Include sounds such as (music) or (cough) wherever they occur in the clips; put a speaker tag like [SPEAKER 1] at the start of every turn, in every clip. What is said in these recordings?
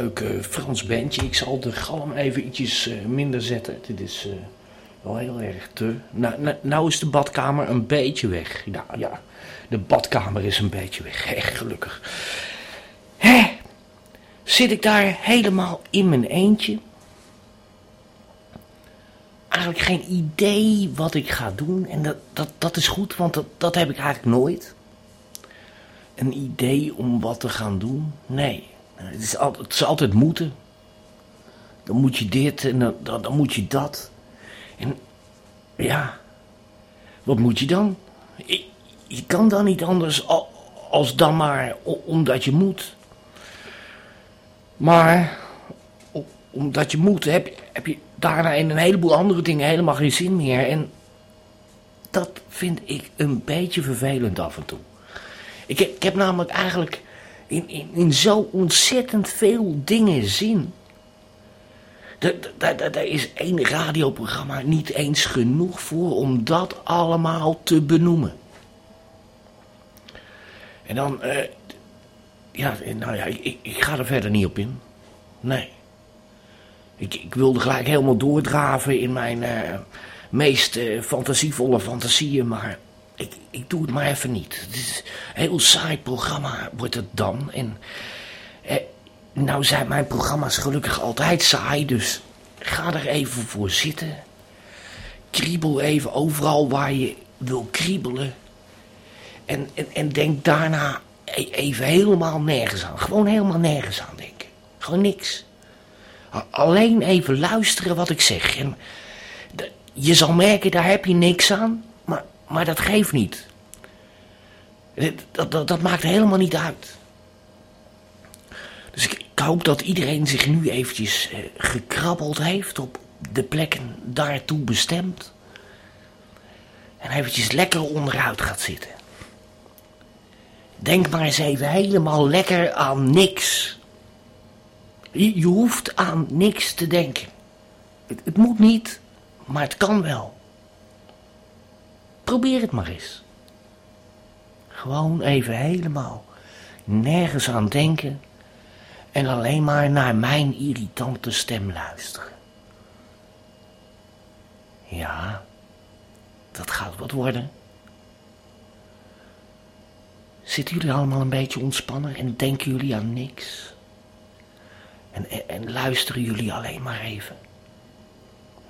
[SPEAKER 1] leuk Frans bandje. Ik zal de galm even ietsjes eh, minder zetten. Dit is eh, wel heel erg te... Nou, nou, nou is de badkamer een beetje weg. Nou ja, de badkamer is een beetje weg. (laughs) Echt gelukkig. Hé, zit ik daar helemaal in mijn eentje? Eigenlijk geen idee wat ik ga doen. En dat, dat, dat is goed, want dat, dat heb ik eigenlijk nooit een idee om wat te gaan doen? Nee. Het is, altijd, het is altijd moeten. Dan moet je dit en dan, dan, moet je dat. En ja, wat moet je dan? Je, kan dan niet anders al- als dan maar omdat je moet. Maar omdat je moet, heb, heb je daarna in een heleboel andere dingen helemaal geen zin meer. En dat vind ik een beetje vervelend af en toe. Ik ik heb namelijk eigenlijk in, in, zo ontzettend veel dingen zin. Daar is één radioprogramma niet eens genoeg voor om dat allemaal te benoemen. En dan, eh, ja, nou ja, ik, ik ga er verder niet op in. Nee. Ik, ik wilde gelijk helemaal doordraven in mijn eh, meest eh, fantasievolle fantasieën, maar ik, ik doe het maar even niet. Het is een heel saai programma, wordt het dan. En eh, nou zijn mijn programma's gelukkig altijd saai, dus ga er even voor zitten. Kriebel even overal waar je wil kriebelen. En, en, en denk daarna e- even helemaal nergens aan. Gewoon helemaal nergens aan denken. Gewoon niks. Alleen even luisteren wat ik zeg. En je zal merken, daar heb je niks aan. Maar, dat geeft niet. Dat, dat, dat, maakt helemaal niet uit. Dus ik, hoop dat iedereen zich nu eventjes eh, gekrabbeld heeft op de plekken daartoe bestemd. En eventjes lekker onderuit gaat zitten. Denk maar eens even helemaal lekker aan niks. Je, je hoeft aan niks te denken. Het, het moet niet, maar het kan wel. Probeer het maar eens. Gewoon even helemaal nergens aan denken en alleen maar naar mijn irritante stem luisteren. Ja, dat gaat wat worden. Zitten jullie allemaal een beetje ontspannen en denken jullie aan niks? En, en, en luisteren jullie alleen maar even?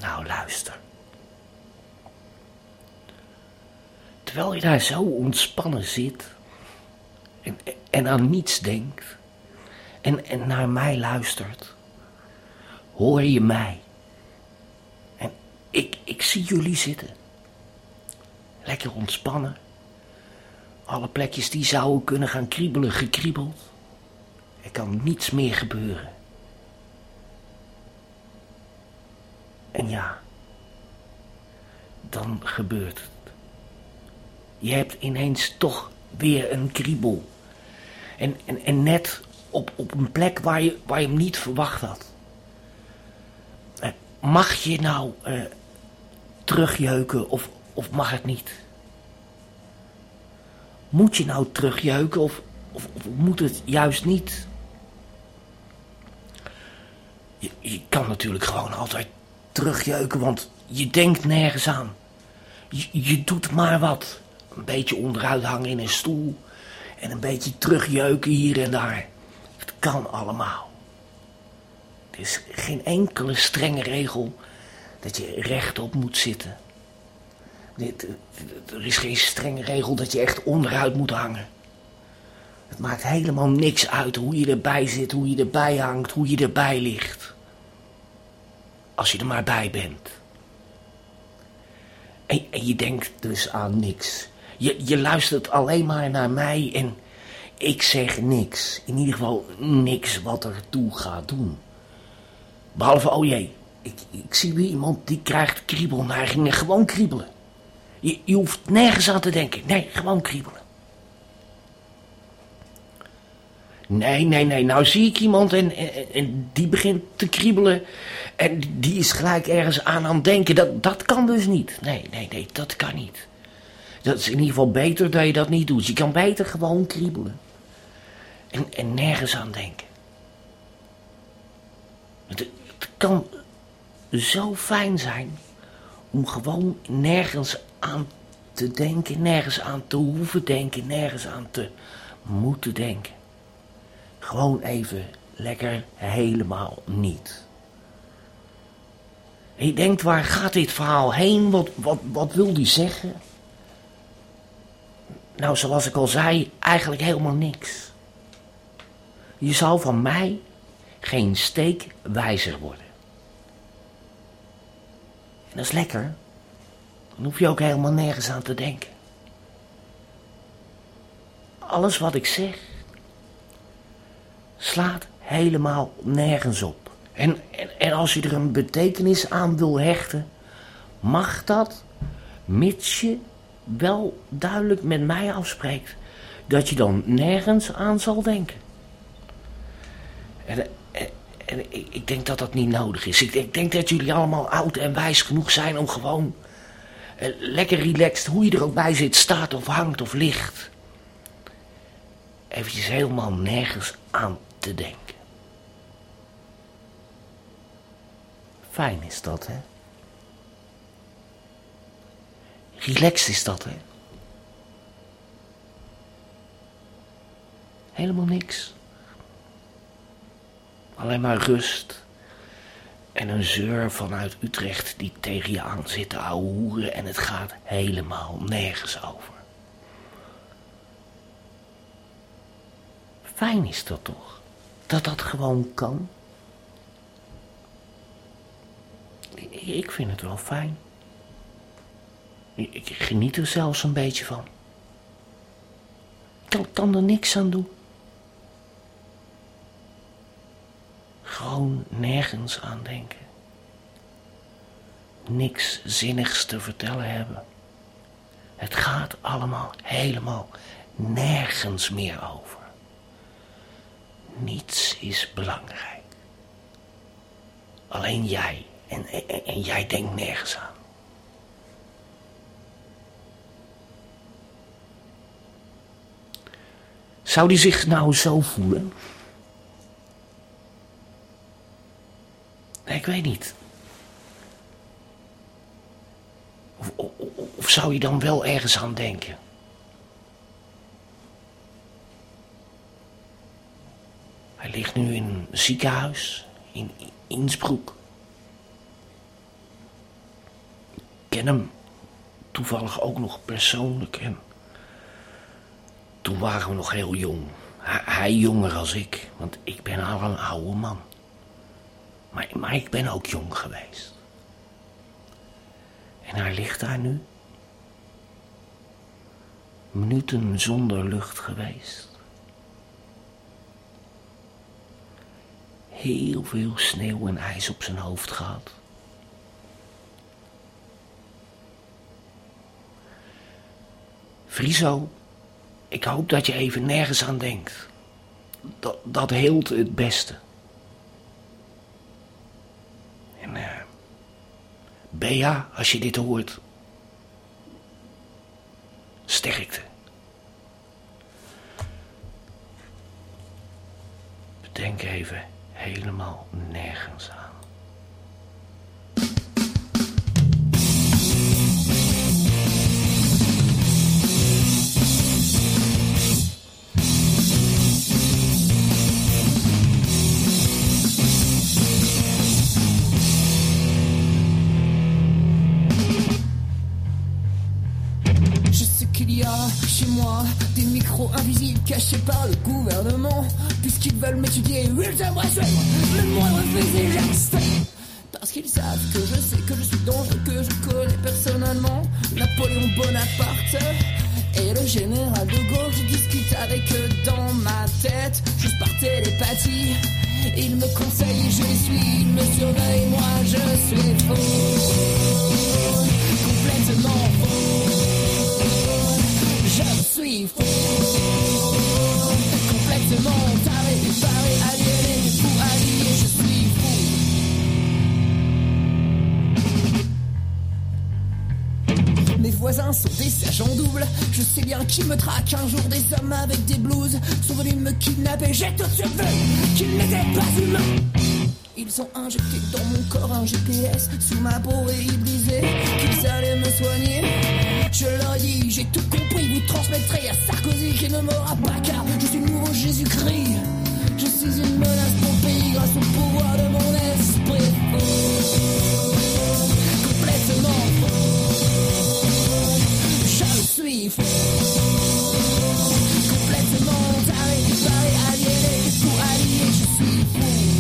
[SPEAKER 1] Nou, luister. Terwijl je daar zo ontspannen zit en, en aan niets denkt en, en naar mij luistert, hoor je mij. En ik, ik zie jullie zitten. Lekker ontspannen. Alle plekjes die zouden kunnen gaan kriebelen, gekriebeld. Er kan niets meer gebeuren. En ja, dan gebeurt het. Je hebt ineens toch weer een kriebel. En, en, en net op, op een plek waar je, waar je hem niet verwacht had. Eh, Mag je nou eh, terugjeuken of, of mag het niet? Moet je nou terugjeuken of, of, of moet het juist niet? Je, je kan natuurlijk gewoon altijd terugjeuken, want je denkt nergens aan. Je, je doet maar wat. Een beetje onderuit hangen in een stoel. En een beetje terugjeuken hier en daar. Het kan allemaal. Er is geen enkele strenge regel dat je rechtop moet zitten. Er is geen strenge regel dat je echt onderuit moet hangen. Het maakt helemaal niks uit hoe je erbij zit, hoe je erbij hangt, hoe je erbij ligt. Als je er maar bij bent. En, en je denkt dus aan niks. Je, je luistert alleen maar naar mij en ik zeg niks. In ieder geval niks wat er toe gaat doen. Behalve, oh jee, ik, ik zie weer iemand die krijgt kriebelneigingen. Gewoon kriebelen. Je, je hoeft nergens aan te denken. Nee, gewoon kriebelen. Nee, nee, nee. Nou zie ik iemand en, en, die begint te kriebelen. En die is gelijk ergens aan aan het denken. Dat, dat kan dus niet. Nee, nee, nee, dat kan niet. Dat is in ieder geval beter dat je dat niet doet. Je kan beter gewoon kriebelen. En, en nergens aan denken. Het, het kan zo fijn zijn om gewoon nergens aan te denken, nergens aan te hoeven denken, nergens aan te moeten denken. Gewoon even lekker helemaal niet. Je denkt, waar gaat dit verhaal heen? Wat, wat, wat wil die zeggen? Nou, zoals ik al zei, eigenlijk helemaal niks. Je zal van mij geen steek wijzer worden. En dat is lekker. Dan hoef je ook helemaal nergens aan te denken. Alles wat ik zeg slaat helemaal nergens op. En, en, en als je er een betekenis aan wil hechten, mag dat, mits je wel duidelijk met mij afspreekt dat je dan nergens aan zal denken. En, en, ik, denk dat dat niet nodig is. Ik, ik, denk dat jullie allemaal oud en wijs genoeg zijn om gewoon eh, lekker relaxed, hoe je er ook bij zit, staat of hangt of ligt, eventjes helemaal nergens aan te denken. Fijn is dat, hè? Relaxed is dat, hè? Helemaal niks. Alleen maar rust. En een zeur vanuit Utrecht die tegen je aan zit te en het gaat helemaal nergens over. Fijn is dat toch? Dat dat gewoon kan? Ik vind het wel fijn. Ik geniet er zelfs een beetje van. Ik kan, er niks aan doen. Gewoon nergens aan denken. Niks zinnigs te vertellen hebben. Het gaat allemaal helemaal nergens meer over. Niets is belangrijk. Alleen jij. En, en, en jij denkt nergens aan. Zou die zich nou zo voelen? Nee, ik weet niet. Of, of, zou je dan wel ergens aan denken? Hij ligt nu in een ziekenhuis in Innsbruck. Ik ken hem toevallig ook nog persoonlijk en toen waren we nog heel jong. Hij, jonger als ik, want ik ben al een oude man. Maar, maar ik ben ook jong geweest. En hij ligt daar nu. Minuten zonder lucht geweest. Heel veel sneeuw en ijs op zijn hoofd gehad. Friso, ik hoop dat je even nergens aan denkt. Dat, dat heelt het beste. En uh, Bea, als je dit hoort, sterkte. Bedenk even helemaal nergens aan.
[SPEAKER 2] Micros invisibles cachés par le gouvernement, puisqu'ils veulent m'étudier. Ils aimeraient suivre le moindre fusil. Parce qu'ils savent que je sais que je suis dangereux, que je connais personnellement Napoléon Bonaparte et le général de Gaulle. Je discute avec eux dans ma tête, juste par télépathie. Ils me conseillent, je les suis, ils me surveillent, moi je suis faux, Complètement taré, paré, aliéné, fou, allié, je suis fou. Mes voisins sont des sergents doubles, je sais bien qui me traque. Un jour, des hommes avec des blouses sont venus me kidnapper. J'ai tout de qu'ils n'étaient pas humains. Ils ont injecté dans mon corps un GPS sous ma peau et ils disaient qu'ils allaient me soigner. Je leur dit, j'ai tout compris, vous transmettrez à Sarkozy qui ne m'aura pas car je suis le nouveau Jésus-Christ. Je suis une menace pour le pays grâce au pouvoir de mon esprit. Complètement faux. Je suis faux. Complètement taré, paré, aliéné, fou, allié, je suis fou.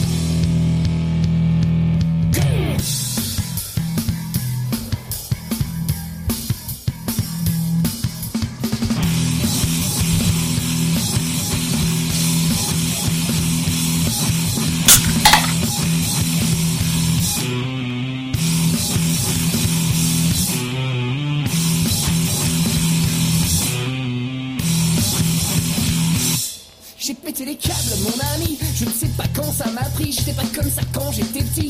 [SPEAKER 2] Les câbles, mon ami. Je ne sais pas quand ça m'a pris. J'étais pas comme ça quand j'étais petit.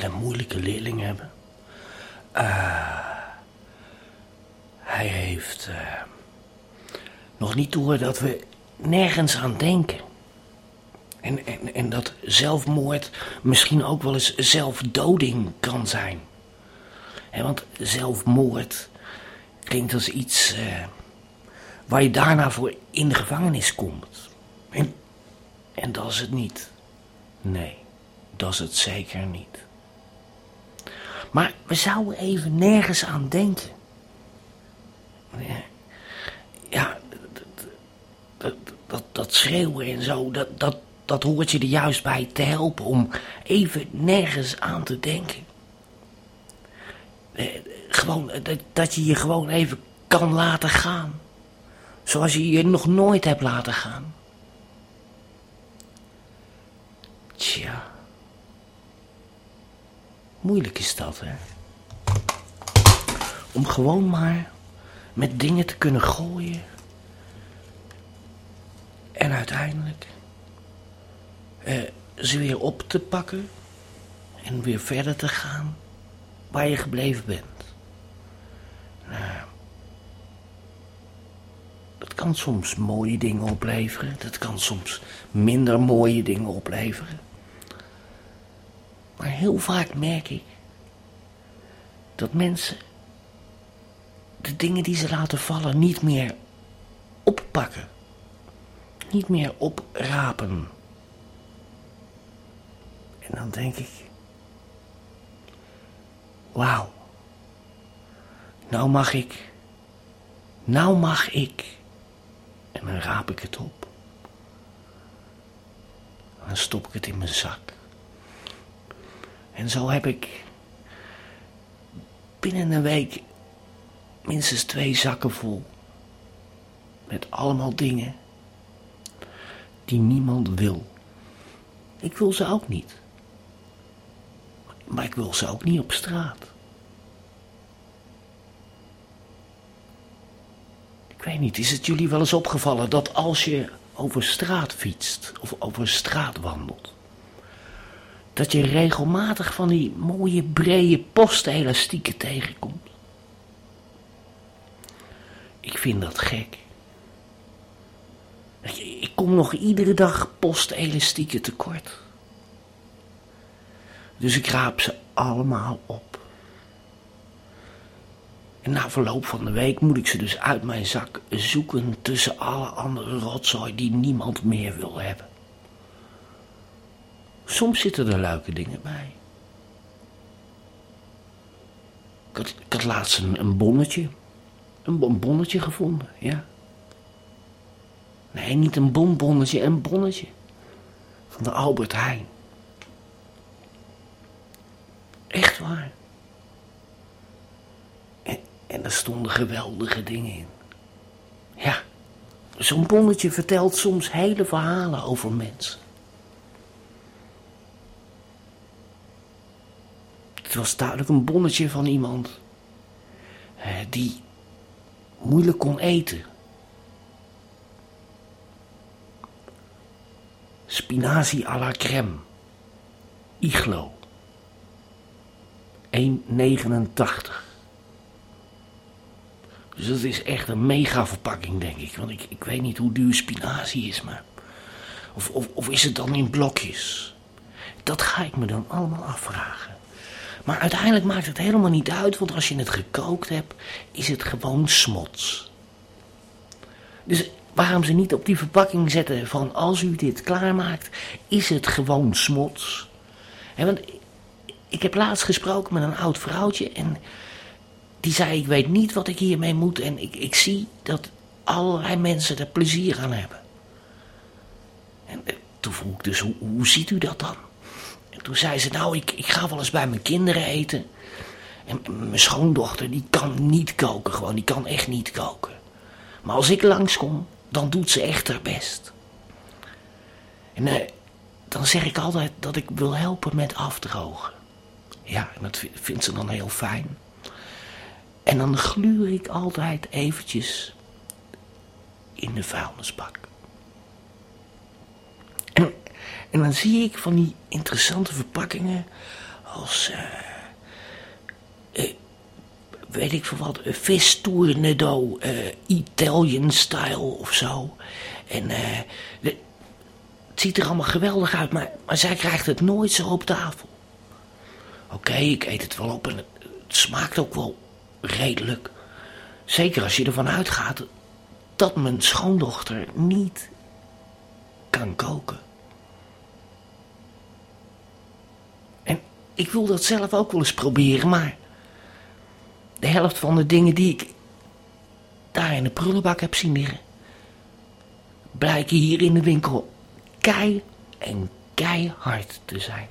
[SPEAKER 1] Hele moeilijke leerling hebben. Eh, hij heeft eh, nog niet door dat we nergens aan denken. En, en, en dat zelfmoord misschien ook wel eens zelfdoding kan zijn. Want zelfmoord klinkt als iets eh, waar je daarna voor in de gevangenis komt. En, en dat is het niet. Nee, dat is het zeker niet. Maar we zouden even nergens aan denken. Ja, dat, dat, dat schreeuwen en zo, dat, dat, dat hoort je er juist bij te helpen om even nergens aan te denken. Eh, Gewoon, eh, dat, dat je je gewoon even kan laten gaan. Zoals je je nog nooit hebt laten gaan. Tja. Moeilijk is dat, hè? Om gewoon maar met dingen te kunnen gooien. En uiteindelijk... eh, ze weer op te pakken en weer verder te gaan waar je gebleven bent. Nou, dat kan soms mooie dingen opleveren, dat kan soms minder mooie dingen opleveren. Maar heel vaak merk ik dat mensen de dingen die ze laten vallen niet meer oppakken. Niet meer oprapen. En dan denk ik, wauw, nou mag ik, nou mag ik. En dan raap ik het op. Dan stop ik het in mijn zak. En zo heb ik binnen een week minstens twee zakken vol. Met allemaal dingen die niemand wil. Ik wil ze ook niet. Maar ik wil ze ook niet op straat. Ik weet niet, is het jullie wel eens opgevallen dat als je over straat fietst of over straat wandelt, dat je regelmatig van die mooie brede postelastieken tegenkomt? Ik vind dat gek. Ik kom nog iedere dag postelastieken tekort. Dus ik raap ze allemaal op. En na verloop van de week moet ik ze dus uit mijn zak zoeken tussen alle andere rotzooi die niemand meer wil hebben. Soms zitten er leuke dingen bij. Ik had, ik laatst een, een bonnetje. Een bonbonnetje gevonden, ja. Nee, niet een bonbonnetje, een bonnetje. Van de Albert Heijn. Echt waar. En, en er stonden geweldige dingen in. Ja, zo'n bonnetje vertelt soms hele verhalen over mensen. Het was duidelijk een bonnetje van iemand eh, die moeilijk kon eten. Spinazie à la crème. Iglo. 1,89. Dus dat is echt een mega verpakking, denk ik. Want ik, ik weet niet hoe duur spinazie is, maar... Of, of, of is het dan in blokjes? Dat ga ik me dan allemaal afvragen. Maar uiteindelijk maakt het helemaal niet uit, want als je het gekookt hebt, is het gewoon smots. Dus waarom ze niet op die verpakking zetten van als u dit klaarmaakt, is het gewoon smots. En want ik heb laatst gesproken met een oud vrouwtje en die zei ik weet niet wat ik hiermee moet en ik, ik zie dat allerlei mensen er plezier aan hebben. En eh, toen vroeg ik dus, hoe, hoe ziet u dat dan? Toen zei ze, nou, ik, ik ga wel eens bij mijn kinderen eten. En mijn schoondochter, die kan niet koken gewoon, die kan echt niet koken. Maar als ik langskom, dan doet ze echt haar best. En eh, dan zeg ik altijd dat ik wil helpen met afdrogen. Ja, en dat vindt ze dan heel fijn. En dan gluur ik altijd eventjes in de vuilnisbak. En en dan zie ik van die interessante verpakkingen als, uh, uh, weet ik veel wat, Vestournedo, uh, Italian style of zo. En het ziet er allemaal geweldig uit, maar, maar zij krijgt het nooit zo op tafel. Oké, ik eet het wel op en het, het smaakt ook wel redelijk. Zeker als je ervan uitgaat dat mijn schoondochter niet kan koken. Ik wil dat zelf ook wel eens proberen, maar de helft van de dingen die ik daar in de prullenbak heb zien liggen, blijken hier in de winkel kei en keihard te zijn.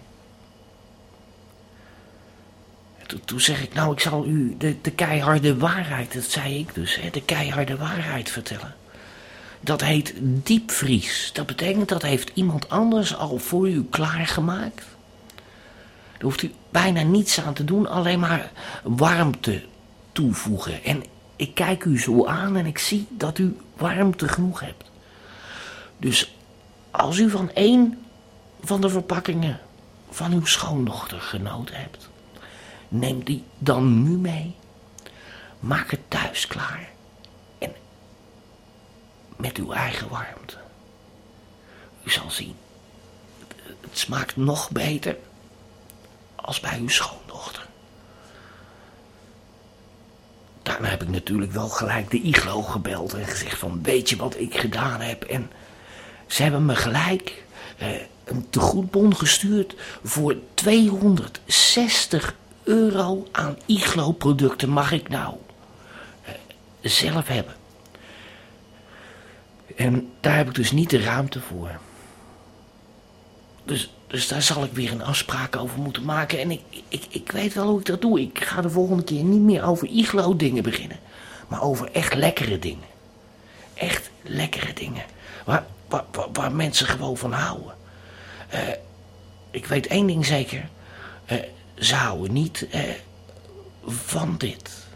[SPEAKER 1] Toen, zeg ik, nou, ik zal u de, de keiharde waarheid, dat zei ik dus, hè, de keiharde waarheid vertellen. Dat heet diepvries. Dat betekent dat heeft iemand anders al voor u klaargemaakt. Daar hoeft u bijna niets aan te doen, alleen maar warmte toevoegen. En ik kijk u zo aan en ik zie dat u warmte genoeg hebt. Dus als u van één
[SPEAKER 2] van de verpakkingen van uw schoondochter genoten hebt, neem die dan nu mee. Maak het thuis klaar. En met uw eigen warmte. U zal zien, het smaakt nog beter als bij uw schoondochter. Daarna heb ik natuurlijk wel gelijk de iglo gebeld en gezegd van weet je wat ik gedaan heb. En ze hebben me gelijk eh, een tegoedbon gestuurd voor 260 euro aan iglo producten mag ik nou eh, zelf hebben. En daar heb ik dus niet de ruimte voor. Dus, dus daar zal ik weer een afspraak over moeten maken. En ik, ik, ik weet wel hoe ik dat doe. Ik ga de volgende keer niet meer over iglo dingen beginnen. Maar over echt lekkere dingen. Echt lekkere dingen. Waar, waar, waar, mensen gewoon van houden. Uh, ik weet één ding zeker. Uh, ze houden niet uh, van dit.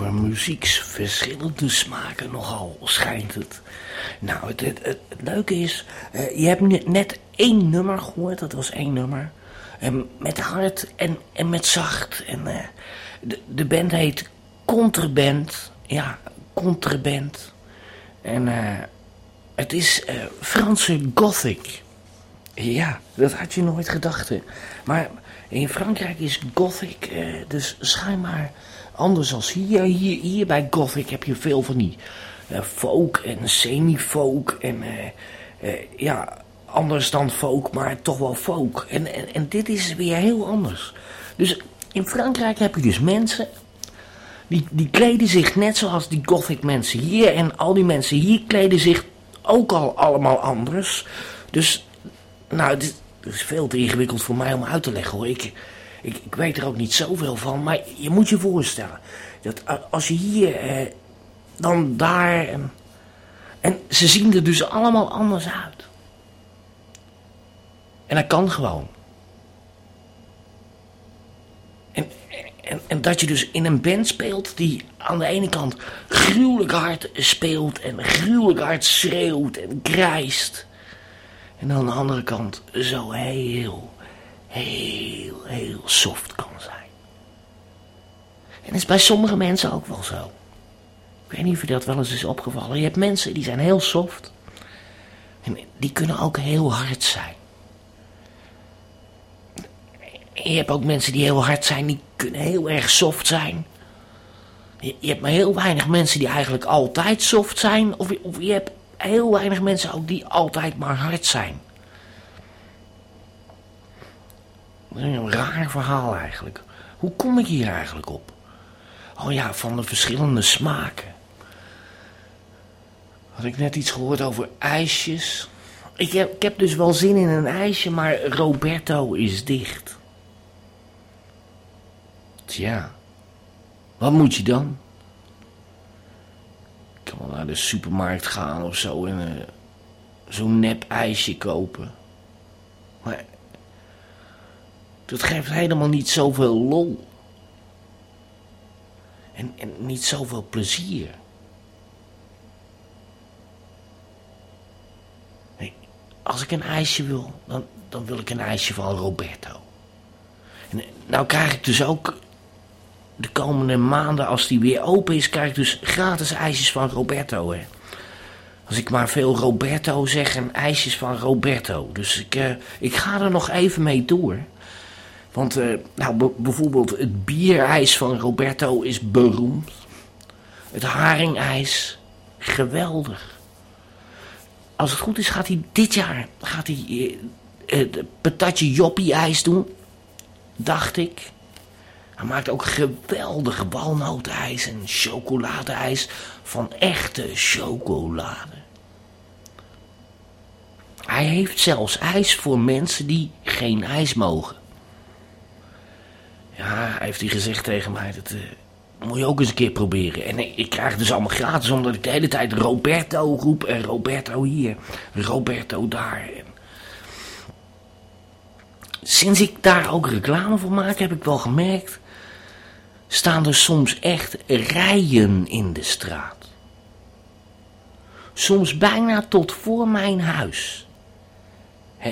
[SPEAKER 1] Over muzieks verschillende smaken nogal, schijnt het. Nou, het, het, leuke is, uh, je hebt net één nummer gehoord, dat was één nummer. Um, met hard en, en met zacht. En uh, de, de band heet Contraband. Ja, Contraband. En uh, het is Franse gothic. Ja, dat had je nooit gedacht. Maar in Frankrijk is gothic dus schijnbaar anders als hier. hier. Hier bij gothic heb je veel van die uh, folk en semi-folk en uh, uh, ja, anders dan folk, maar toch wel folk. En, en, en dit is weer heel anders. Dus in Frankrijk heb je dus mensen die, die kleden zich net zoals die gothic mensen hier. En al die mensen hier kleden zich ook al allemaal anders. Dus, nou, dit, is veel te ingewikkeld voor mij om uit te leggen hoor. Ik, ik, ik weet er ook niet zoveel van, maar je moet je voorstellen dat als je hier, eh, dan daar. En, ze zien er dus allemaal anders uit. En dat kan gewoon. En, en, en dat je dus in een band speelt die aan de ene kant gruwelijk hard speelt en gruwelijk hard schreeuwt en krijst. En aan de andere kant zo heel, heel, heel soft kan zijn. En dat is bij sommige mensen ook wel zo. Ik weet niet of je dat wel eens is opgevallen. Je hebt mensen die zijn heel soft. En die kunnen ook heel hard zijn. Je hebt ook mensen die heel hard zijn, die kunnen heel erg soft zijn. Je, je hebt maar heel weinig mensen die eigenlijk altijd soft zijn. Of, of je hebt heel weinig mensen ook die altijd maar hard zijn. Dat is een raar verhaal eigenlijk. Hoe kom ik hier eigenlijk op? Oh ja, van de verschillende smaken. Had ik net iets gehoord over ijsjes? Ik heb, ik heb dus wel zin in een ijsje, maar Roberto is dicht. Tja, wat moet je dan? Ik kan wel naar de supermarkt gaan of zo en uh, zo'n nep ijsje kopen. Maar dat geeft helemaal niet zoveel lol. En, en niet zoveel plezier. Als ik een ijsje wil, dan, dan wil ik een ijsje van Roberto. En nou krijg ik dus ook de komende maanden, als die weer open is, krijg ik dus gratis ijsjes van Roberto. Hè. Als ik maar veel Roberto zeg en ijsjes van Roberto. Dus ik, uh, ik ga er nog even mee door. Want uh, nou, bijvoorbeeld het bierijs van Roberto is beroemd. Het haringijs, geweldig. Als het goed is, gaat hij dit jaar gaat hij, uh, het patatje joppie ijs doen. Dacht ik. Hij maakt ook geweldige walnootijs en chocoladeijs van echte chocolade. Hij heeft zelfs ijs voor mensen die geen ijs mogen. Ja, heeft hij gezegd tegen mij, dat uh, moet je ook eens een keer proberen. En ik, krijg dus allemaal gratis, omdat ik de hele tijd Roberto roep. En Roberto hier, Roberto daar. Sinds ik daar ook reclame voor maak, heb ik wel gemerkt... staan er soms echt rijen in de straat. Soms bijna tot voor mijn huis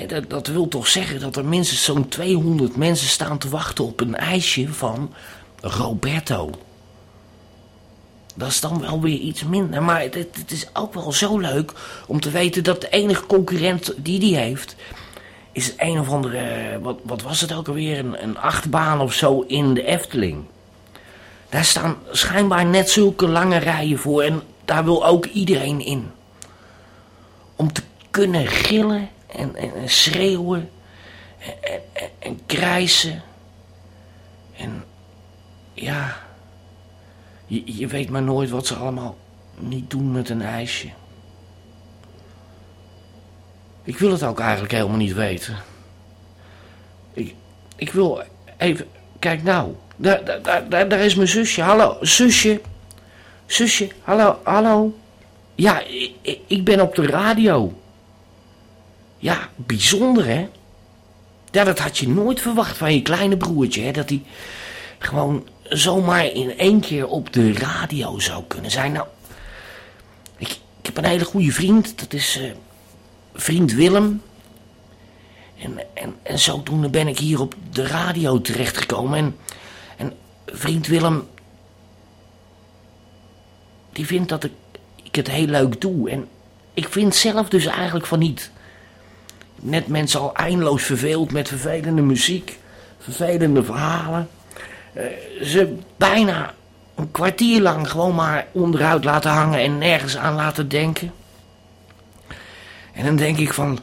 [SPEAKER 1] dat, dat, wil toch zeggen dat er minstens zo'n 200 mensen staan te wachten op een ijsje van Roberto. Dat is dan wel weer iets minder. Maar het, het, is ook wel zo leuk om te weten dat de enige concurrent die die heeft... is een of andere... Wat, wat was het ook alweer? Een, een achtbaan of zo in de Efteling. Daar staan schijnbaar net zulke lange rijen voor. En daar wil ook iedereen in. Om te kunnen gillen en, en, schreeuwen en, en, en krijsen. En ja, je, je weet maar nooit wat ze allemaal niet doen met een ijsje. Ik wil het ook eigenlijk helemaal niet weten. Ik, ik wil even... Kijk nou, daar, daar, daar, daar is mijn zusje. Hallo, zusje. Zusje, hallo, hallo. Ja, ik, ik ben op de radio. Ja, bijzonder hè. Ja, dat had je nooit verwacht van je kleine broertje, hè. Dat hij gewoon zomaar in één keer op de radio zou kunnen zijn. Nou, ik, heb een hele goede vriend, dat is uh, vriend Willem. En, en, en zodoende ben ik hier op de radio terechtgekomen. En, en vriend Willem, die vindt dat ik, ik het heel leuk doe. En ik vind zelf dus eigenlijk van niet. Net mensen al eindeloos verveeld met vervelende muziek, vervelende verhalen. Uh, ze bijna een kwartier lang gewoon maar onderuit laten hangen en nergens aan laten denken. En dan denk ik van,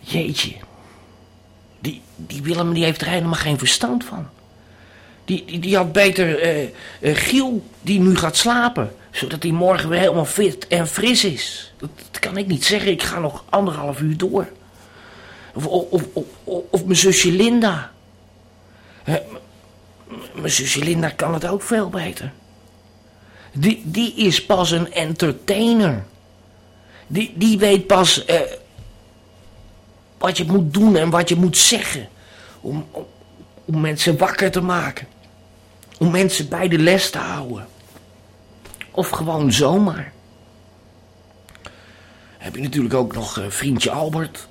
[SPEAKER 1] jeetje, die, die Willem die heeft er helemaal geen verstand van. Die, die, die had beter uh, uh, Giel die nu gaat slapen. Zodat hij morgen weer helemaal fit en fris is. Dat, dat kan ik niet zeggen. Ik ga nog anderhalf uur door. Of, of, of, of, mijn zusje Linda. Mijn zusje Linda kan het ook veel beter. Die, die is pas een entertainer. Die, die weet pas uh, wat je moet doen en wat je moet zeggen. Om, om, om mensen wakker te maken. Om mensen bij de les te houden. Of gewoon zomaar. Heb je natuurlijk ook nog uh, vriendje Albert.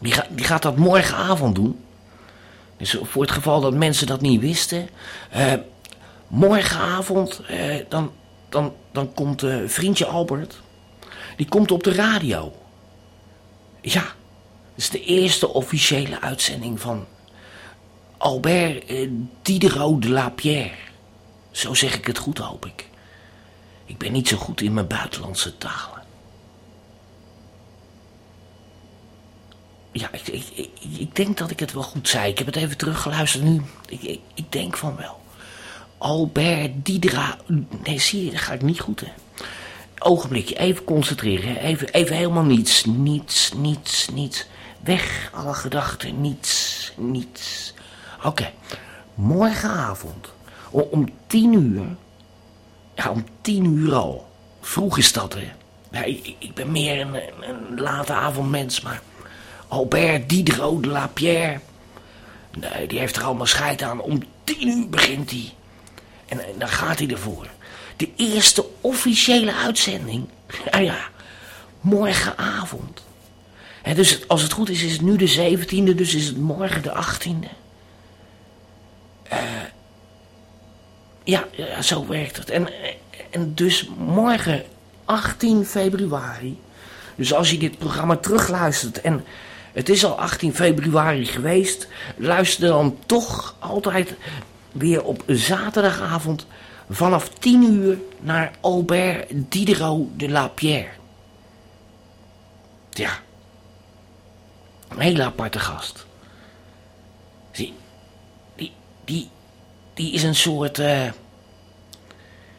[SPEAKER 1] Die, ga, die gaat dat morgenavond doen. Dus voor het geval dat mensen dat niet wisten. Uh, morgenavond, uh, dan, dan, dan komt vriendje Albert. Die komt op de radio. Ja, dat is de eerste officiële uitzending van Albert Diderot de la Pierre. Zo zeg ik het goed, hoop ik. Ik ben niet zo goed in mijn buitenlandse talen. Ja, ik, ik, ik, denk dat ik het wel goed zei. Ik heb het even teruggeluisterd nu. Ik, ik, denk van wel. Albert Didra. Nee, zie je, dat ga ik niet goed, hè. Ogenblikje, even concentreren. Even, even helemaal niets. Niets, niets, niets. Weg, alle gedachten. Niets, niets. Oké, morgenavond. Om tien uur ja, om tien uur al. Vroeg is dat, hè. Ja, ik, ben meer een, een, late avondmens, maar... Albert Diderot de la Pierre... Nee, die heeft er allemaal scheid aan. Om tien uur begint hij. En, dan gaat hij ervoor. De eerste officiële uitzending. Ja, (laughs) ja. Morgenavond. En dus als het goed is, is het nu de 17e, dus is het morgen de 18e. Uh, ja, ja, zo werkt het. En, en dus morgen 18 februari. Dus als je dit programma terugluistert en het is al 18 februari geweest, luister dan toch altijd weer op zaterdagavond vanaf 10 uur naar Albert Diderot de la Pierre. Ja, een hele aparte gast. Zie, die, die, die is een soort, uh,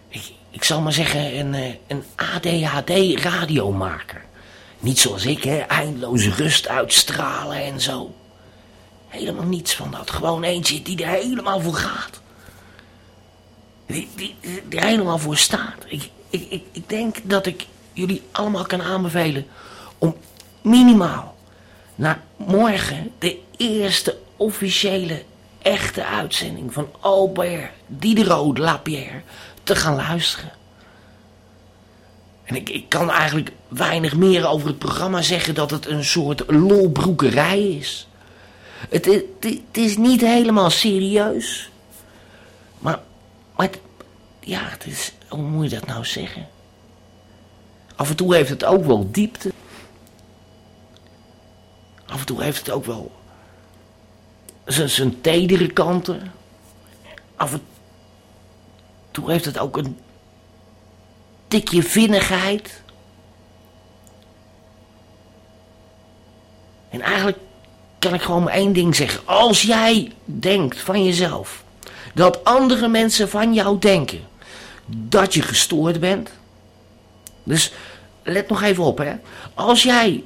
[SPEAKER 1] ik, ik zal maar zeggen, een, uh, een ADHD-radiomaker. Niet zoals ik, hè, eindeloos rust uitstralen en zo. Helemaal niets van dat. Gewoon eentje die er helemaal voor gaat. Die, die, die er helemaal voor staat. Ik, ik, ik, ik denk dat ik jullie allemaal kan aanbevelen om minimaal naar morgen de eerste officiële echte uitzending van Albert Diderot de Lapierre te gaan luisteren. En ik, ik kan eigenlijk weinig meer over het programma zeggen dat het een soort lolbroekerij is. Het, het, is niet helemaal serieus. Maar, maar ja, het is, hoe moet je dat nou zeggen? Af en toe heeft het ook wel diepte. Af en toe heeft het ook wel zijn tedere kanten. Af en toe heeft het ook een tikje vinnigheid. En eigenlijk kan ik gewoon één ding zeggen. Als jij denkt van jezelf dat andere mensen van jou denken dat je gestoord bent. Dus let nog even op hè. Als jij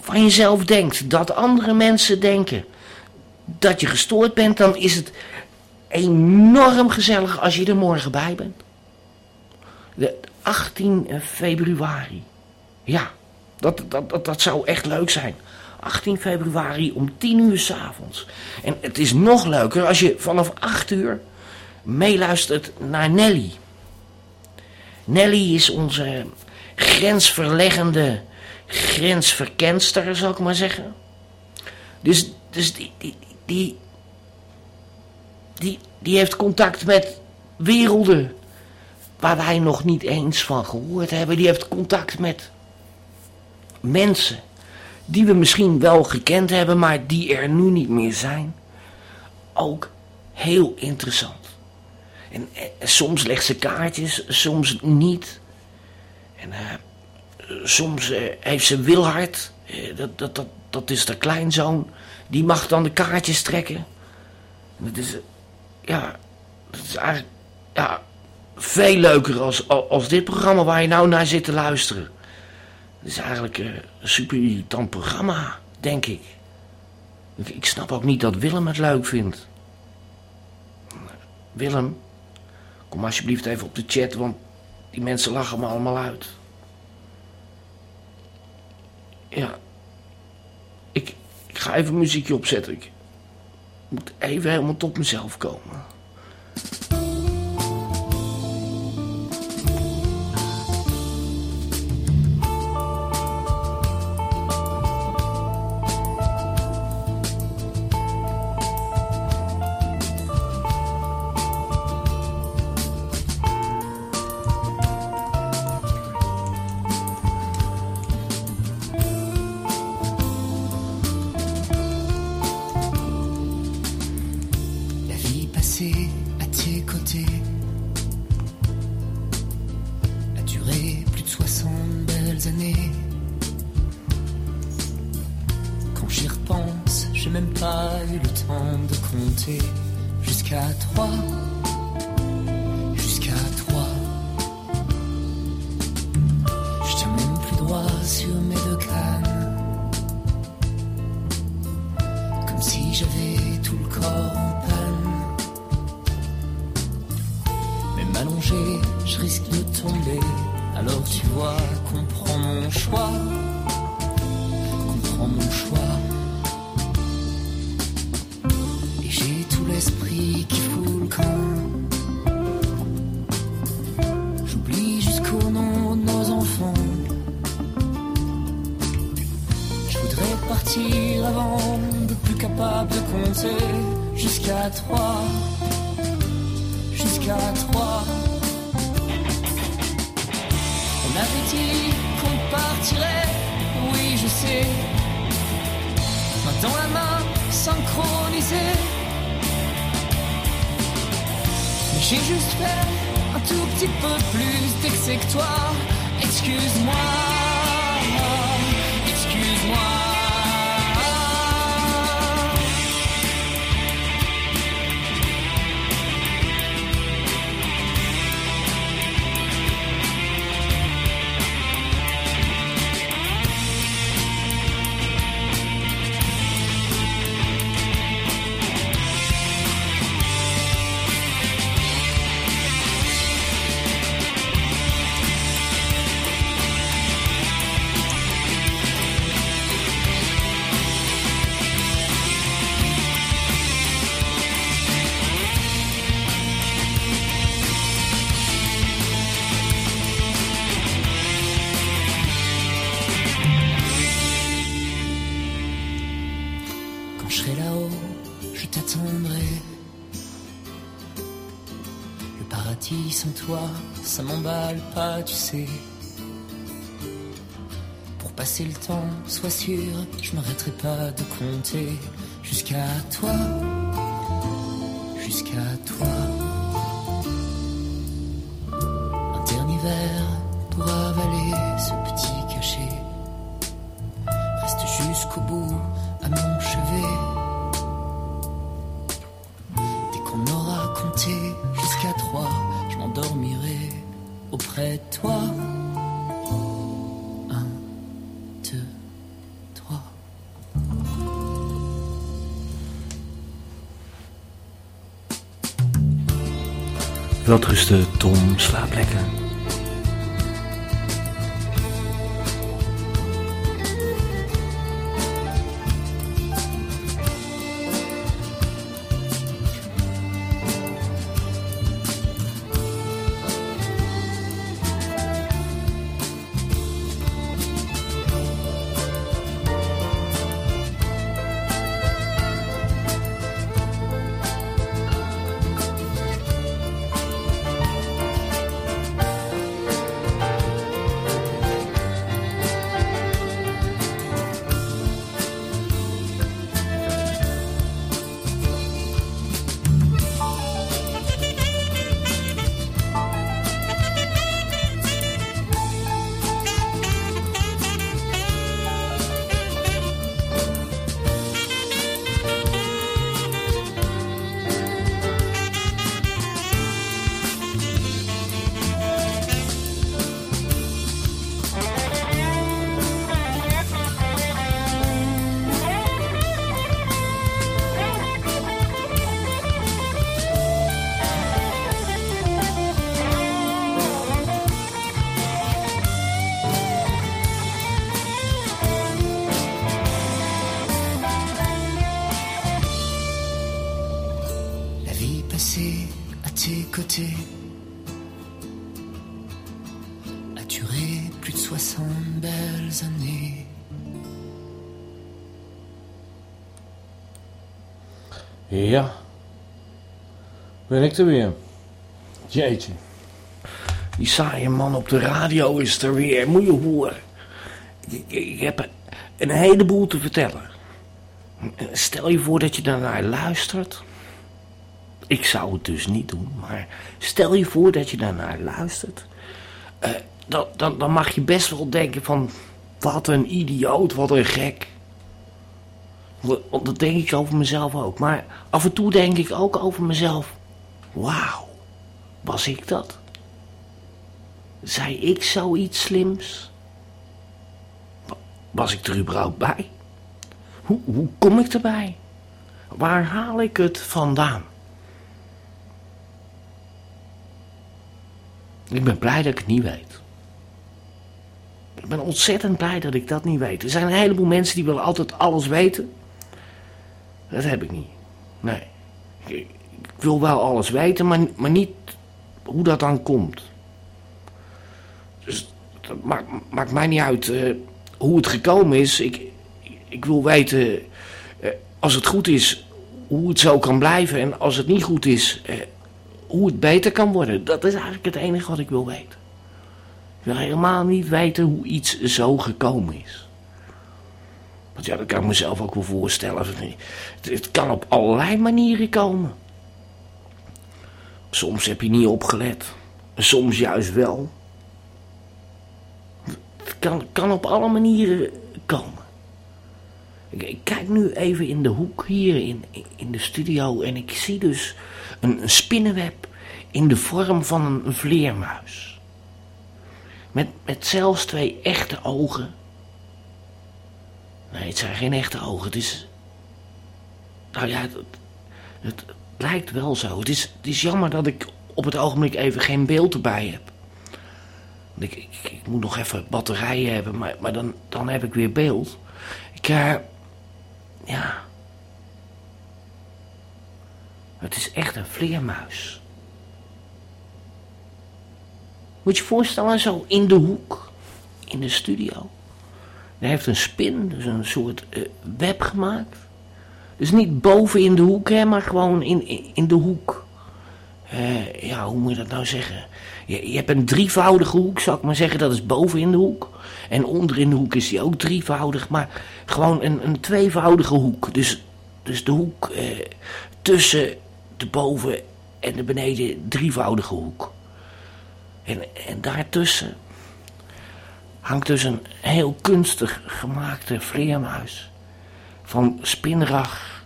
[SPEAKER 1] van jezelf denkt dat andere mensen denken dat je gestoord bent, dan is het enorm gezellig als je er morgen bij bent. De 18 februari. Ja, dat, dat, dat, dat zou echt leuk zijn. 18 februari om 10 uur s'avonds. En het is nog leuker als je vanaf 8 uur meeluistert naar Nelly. Nelly is onze grensverleggende grensverkenster, zal ik maar zeggen. Dus, dus die, die, die, die, die heeft contact met werelden waar wij nog niet eens van gehoord hebben. Die heeft contact met mensen die we misschien wel gekend hebben, maar die er nu niet meer zijn. Ook heel interessant. En, soms legt ze kaartjes, soms niet. En eh, soms eh, heeft ze Wilhard, eh, dat, dat, dat, dat is de kleinzoon, die mag dan de kaartjes trekken. Dat is, ja, dat is eigenlijk, ja, veel leuker als, als dit programma waar je nou naar zit te luisteren. Het is eigenlijk een super irritant programma, denk ik. ik. Ik snap ook niet dat Willem het leuk vindt. Willem, kom alsjeblieft even op de chat, want die mensen lachen me allemaal uit. Ja, ik, ik ga even muziekje opzetten. Ik moet even helemaal tot mezelf komen.
[SPEAKER 2] Sûr, je m'arrêterai pas de compter jusqu'à toi, jusqu'à toi. Un dernier verre pour avaler
[SPEAKER 1] Welterusten, Tom. Slaap lekker. Ik er weer. Jeetje. Die saaie man op de radio is er weer. Moet je horen. Ik, ik heb een heleboel te vertellen. Stel je voor dat je daarnaar luistert. Ik zou het dus niet doen, maar stel je voor dat je daarnaar luistert. Eh, dan, dan, dan mag je best wel denken van... Wat een idioot, wat een gek. Dat denk ik over mezelf ook. Maar af en toe denk ik ook over mezelf. Wauw, was ik dat? Zei ik zoiets slims? Was ik er überhaupt bij? Hoe, hoe kom ik erbij? Waar haal ik het vandaan? Ik ben blij dat ik het niet weet. Ik ben ontzettend blij dat ik dat niet weet. Er zijn een heleboel mensen die willen altijd alles weten. Dat heb ik niet. Nee. Wil wel alles weten, maar, maar niet hoe dat dan komt. Dus dat maakt, maakt mij niet uit uh, hoe het gekomen is. Ik, ik wil weten, uh, als het goed is, hoe het zo kan blijven. En als het niet goed is, uh, hoe het beter kan worden. Dat is eigenlijk het enige wat ik wil weten. Ik wil helemaal niet weten hoe iets zo gekomen is. Want ja, dat kan ik mezelf ook wel voorstellen. Het, het kan op allerlei manieren komen. Soms heb je niet opgelet. Soms juist wel. Het kan, kan op alle manieren komen. Ik, kijk nu even in de hoek hier in, in de studio en ik zie dus een, spinnenweb in de vorm van een, een vleermuis. Met, met zelfs twee echte ogen. Nee, het zijn geen echte ogen. Het is. Nou ja, het, het, lijkt wel zo. Het is, het is jammer dat ik op het ogenblik even geen beeld erbij heb. Ik, ik, ik moet nog even batterijen hebben, maar, maar dan, dan heb ik weer beeld. Ik, uh, ja. Het is echt een vleermuis. Moet je je voorstellen, zo in de hoek, in de studio. Hij heeft een spin, dus een soort uh, web gemaakt. Dus niet boven in de hoek, hè, maar gewoon in, in, de hoek. Uh, ja, hoe moet je dat nou zeggen? Je, je, hebt een drievoudige hoek, zou ik maar zeggen. Dat is boven in de hoek. En onder in de hoek is die ook drievoudig. Maar gewoon een, een tweevoudige hoek. Dus, dus de hoek uh, tussen de boven en de beneden drievoudige hoek. En, en daartussen hangt dus een heel kunstig gemaakte vleermuis. Van spinrag.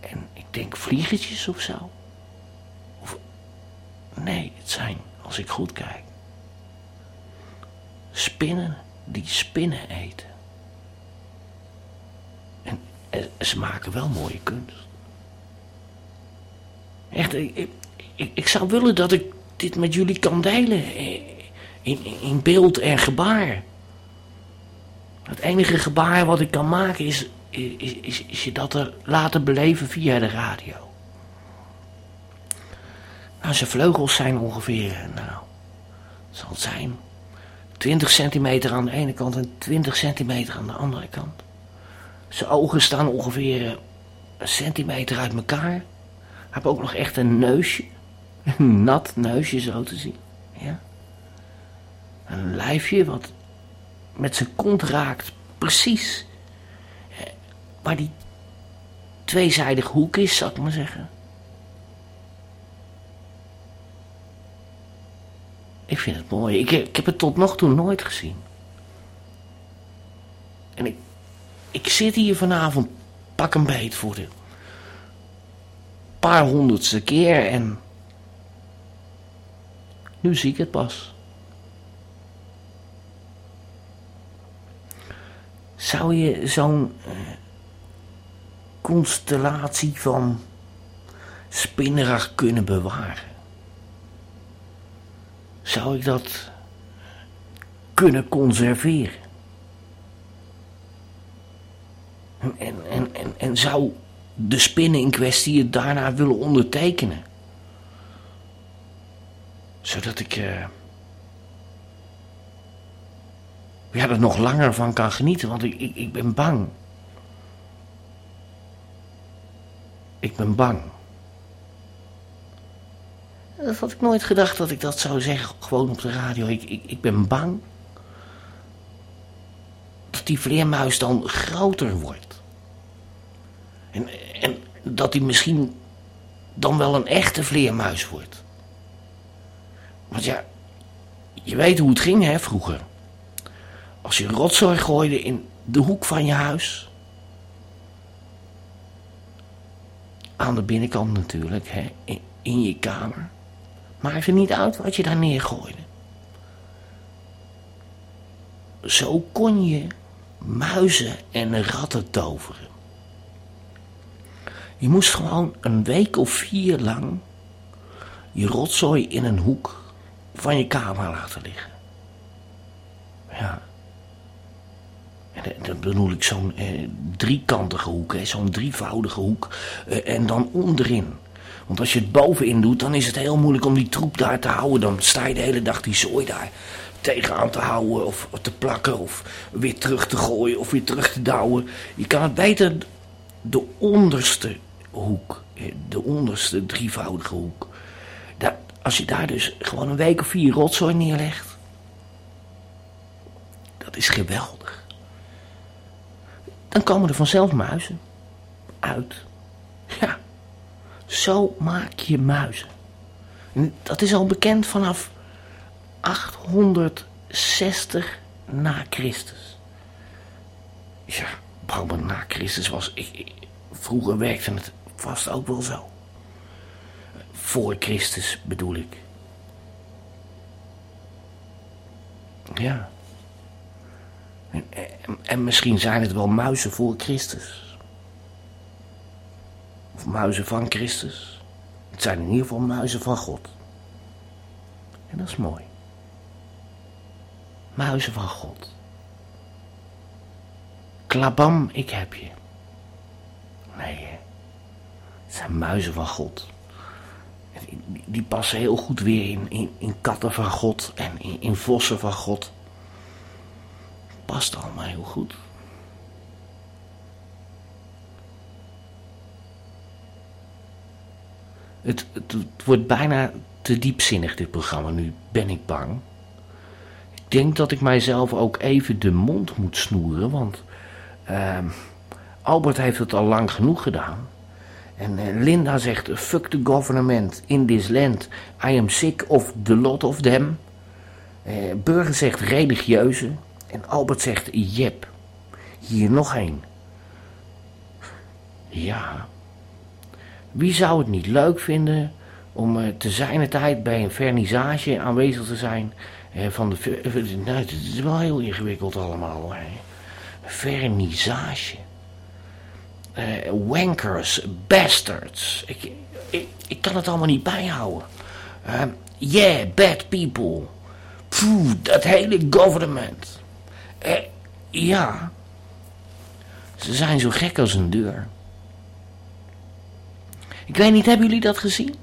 [SPEAKER 1] En ik denk vliegertjes of zo. Of, nee, het zijn, als ik goed kijk, spinnen die spinnen eten. En, en ze maken wel mooie kunst. Echt, ik, ik, ik zou willen dat ik dit met jullie kan delen. In, in beeld en gebaar. Het enige gebaar wat ik kan maken is, is, is, is je dat er laten beleven via de radio. Nou, zijn vleugels zijn ongeveer, nou, zal het zijn 20 centimeter aan de ene kant en 20 centimeter aan de andere kant. Zijn ogen staan ongeveer een centimeter uit elkaar. Hij heeft ook nog echt een neusje. (laughs) Een nat neusje zo te zien. Ja. Een lijfje wat met zijn kont raakt. Precies. Waar die tweezijdige hoek is, zal ik maar zeggen. Ik vind het mooi. Ik, ik heb het tot nog toe nooit gezien. En ik, ik zit hier vanavond pak een beet voor de paar honderdste keer en nu zie ik het pas. Zou je zo'n uh, constellatie van spinnerag kunnen bewaren? Zou ik dat kunnen conserveren? En, en, en, en zou de spinnen in kwestie het daarna willen ondertekenen? Zodat ik uh, ja, er nog langer van kan genieten, want ik, ik, ik ben bang. Ik ben bang. Dat had ik nooit gedacht dat ik dat zou zeggen, gewoon op de radio. Ik, ik, ik ben bang dat die vleermuis dan groter wordt. En, en dat hij misschien dan wel een echte vleermuis wordt. Want ja, je weet hoe het ging hè, vroeger. Als je rotzooi gooide in de hoek van je huis. Aan de binnenkant natuurlijk, hè, in, je kamer. Maakte niet uit wat je daar neergooide. Zo kon je muizen en ratten toveren. Je moest gewoon een week of vier lang je rotzooi in een hoek van je kamer laten liggen. Ja. Dan bedoel ik zo'n eh, driekantige hoek, zo'n drievoudige hoek. Eh, en dan onderin. Want als je het bovenin doet, dan is het heel moeilijk om die troep daar te houden. Dan sta je de hele dag die zooi daar tegenaan te houden of te plakken of weer terug te gooien of weer terug te douwen. Je kan het beter de onderste hoek, de onderste drievoudige hoek. Daar, als je daar dus gewoon een week of vier rotzooi neerlegt, dat is geweldig. Dan komen er vanzelf muizen uit. Ja, zo maak je muizen. dat is al bekend vanaf 860 na Christus. Ja, maar na Christus was... Ik, vroeger werkte het vast ook wel zo. Voor Christus bedoel ik. Ja. En, en, en, misschien zijn het wel muizen voor Christus. Of muizen van Christus. Het zijn in ieder geval muizen van God. En dat is mooi. Muizen van God. Klabam, ik heb je. Nee, het zijn muizen van God. Die, passen heel goed weer in, in, in katten van God en in, in vossen van God. Past allemaal heel goed. Het, het, wordt bijna te diepzinnig, dit programma. Nu ben ik bang. Ik denk dat ik mijzelf ook even de mond moet snoeren, want uh, Albert heeft het al lang genoeg gedaan. En uh, Linda zegt: Fuck the government in this land. I am sick of the lot of them. Uh, Burger zegt religieuze. En Albert zegt: Jep. Hier nog één. Ja. Wie zou het niet leuk vinden om uh, te zijner tijd bij een vernissage aanwezig te zijn van de... Nou, het is wel heel ingewikkeld allemaal. Hè. Vernissage. Wankers, bastards. Ik, ik, ik, kan het allemaal niet bijhouden. Yeah, bad people. Phew, dat hele government. Uh, ja. Ze zijn zo gek als een deur. Ik weet niet, hebben jullie dat gezien?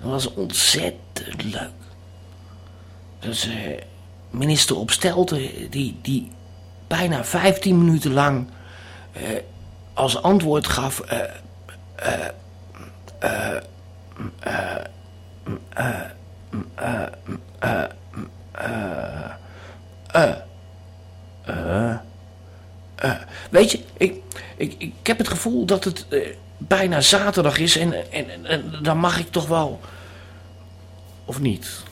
[SPEAKER 1] Dat was ontzettend leuk. Dus uh, minister Opstelten, die, die bijna 15 minuten lang uh, als antwoord gaf. Uh, weet je, ik, ik, ik heb het gevoel dat het bijna zaterdag is en, en, en dan mag ik toch wel. Of niet?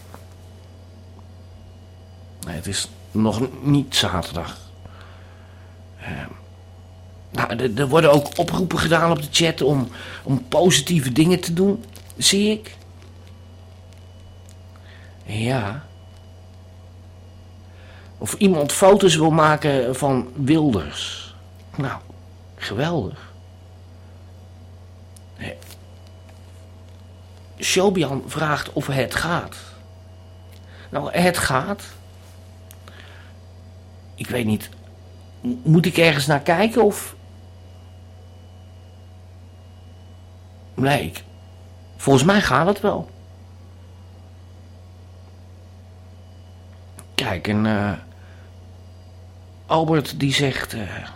[SPEAKER 1] Het is nog niet zaterdag. Uh, nou, er worden ook oproepen gedaan op de chat om, om positieve dingen te doen, zie ik. Ja. Of iemand foto's wil maken van Wilders. Nou, geweldig. Shobian vraagt of het gaat. Nou, het gaat. Ik weet niet. Moet ik ergens naar kijken of. Nee, ik, volgens mij gaat het wel. Kijk, en uh, Albert die zegt... eh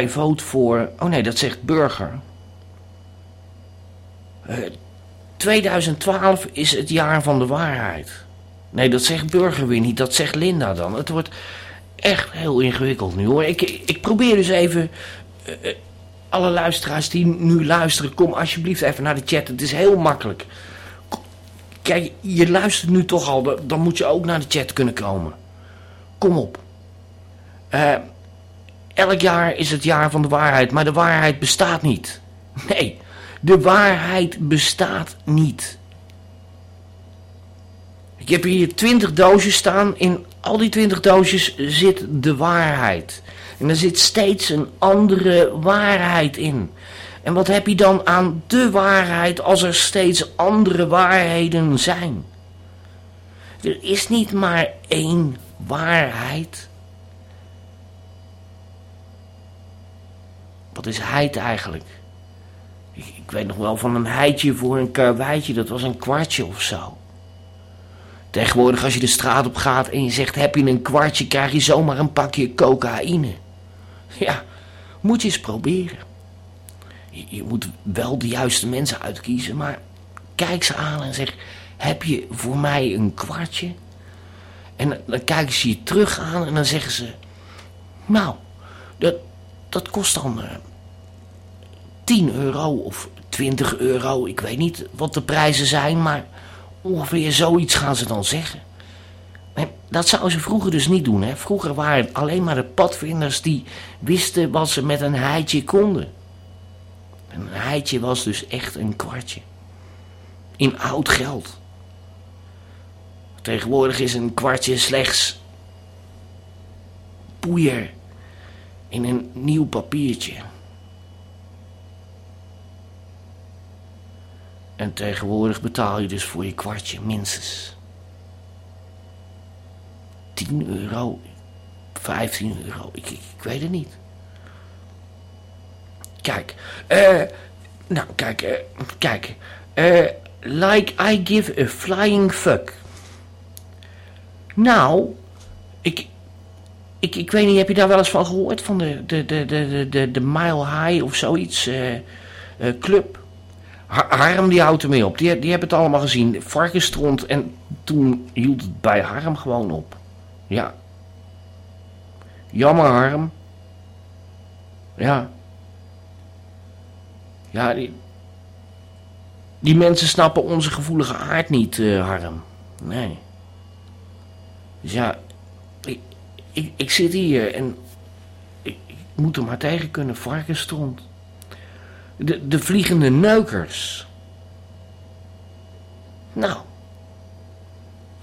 [SPEAKER 1] I vote voor... Oh nee, dat zegt Burger. Eh 2012 is het jaar van de waarheid. Nee, dat zegt Burger weer niet. Dat zegt Linda dan. Het wordt echt heel ingewikkeld nu hoor. Ik, ik probeer dus even... eh, eh, alle luisteraars die nu luisteren... Kom alsjeblieft even naar de chat. Het is heel makkelijk. Kijk, je luistert nu toch al. Dan moet je ook naar de chat kunnen komen. Kom op. Eh, elk jaar is het jaar van de waarheid. Maar de waarheid bestaat niet. (laughs) Nee, de waarheid bestaat niet. Ik heb hier 20 doosjes staan. In al die 20 doosjes zit de waarheid. En er zit steeds een andere waarheid in. En wat heb je dan aan de waarheid als er steeds andere waarheden zijn? Er is niet maar één waarheid. Wat is heid eigenlijk? Ik, weet nog wel van een heitje voor een karweitje, dat was een kwartje of zo. Tegenwoordig als je de straat op gaat en je zegt heb je een kwartje, krijg je zomaar een pakje cocaïne. Ja, moet je eens proberen. Je, je moet wel de juiste mensen uitkiezen, maar kijk ze aan en zeg heb je voor mij een kwartje? En dan, kijken ze je terug aan en dan zeggen ze nou, dat, dat kost dan eh, 10 euro of 20 euro. Ik weet niet wat de prijzen zijn, maar ongeveer zoiets gaan ze dan zeggen. En dat zouden ze vroeger dus niet doen. Hè? Vroeger waren het alleen maar de padvinders die wisten wat ze met een heitje konden. En een heitje was dus echt een kwartje. In oud geld. Tegenwoordig is een kwartje slechts poeier in een nieuw papiertje. En tegenwoordig betaal je dus voor je kwartje minstens 10 euro, 15 euro, ik, ik, weet het niet. Kijk, eh, nou kijk, eh, kijk, eh, like I give a flying fuck. Nou, ik, ik, ik weet niet, heb je daar wel eens van gehoord? Van de, de, de, de, de, de, Mile High of zoiets eh, eh, club? Ha- Harm die houdt ermee op. Die, die hebben het allemaal gezien. Varkenstront en toen hield het bij Harm gewoon op. Ja. Jammer Harm. Ja. Ja, die, die mensen snappen onze gevoelige aard niet, eh, Harm. Nee. Dus ja, ik, ik, zit hier en ik, ik moet er maar tegen kunnen, varkenstront. De, de vliegende neukers. Nou.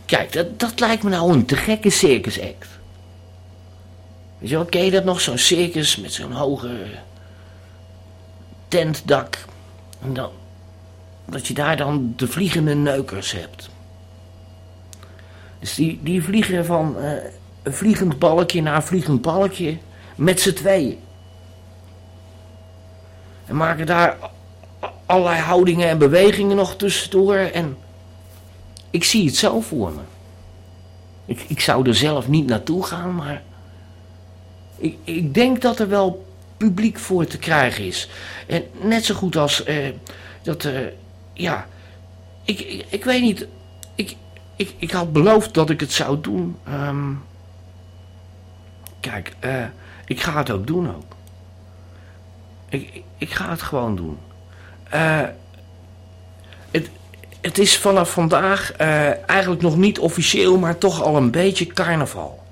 [SPEAKER 1] Kijk, dat, dat lijkt me nou een te gekke circus act. Weet je wel, ken je dat nog? Zo'n circus met zo'n hoge tentdak. En dan, dat je daar dan de vliegende neukers hebt. Dus die, die vliegen van eh, een vliegend balkje naar een vliegend balkje met z'n tweeën. En maken daar allerlei houdingen en bewegingen nog tussendoor. En ik zie het zo voor me. Ik, ik zou er zelf niet naartoe gaan, maar ik, ik denk dat er wel publiek voor te krijgen is. En net zo goed als eh, dat, eh, ja, ik, ik, ik weet niet, ik, ik, ik had beloofd dat ik het zou doen. Ehm, kijk, eh, ik ga het ook doen ook. Ik, ik, ga het gewoon doen. Eh, het, het is vanaf vandaag eh, eigenlijk nog niet officieel, maar toch al een beetje carnaval.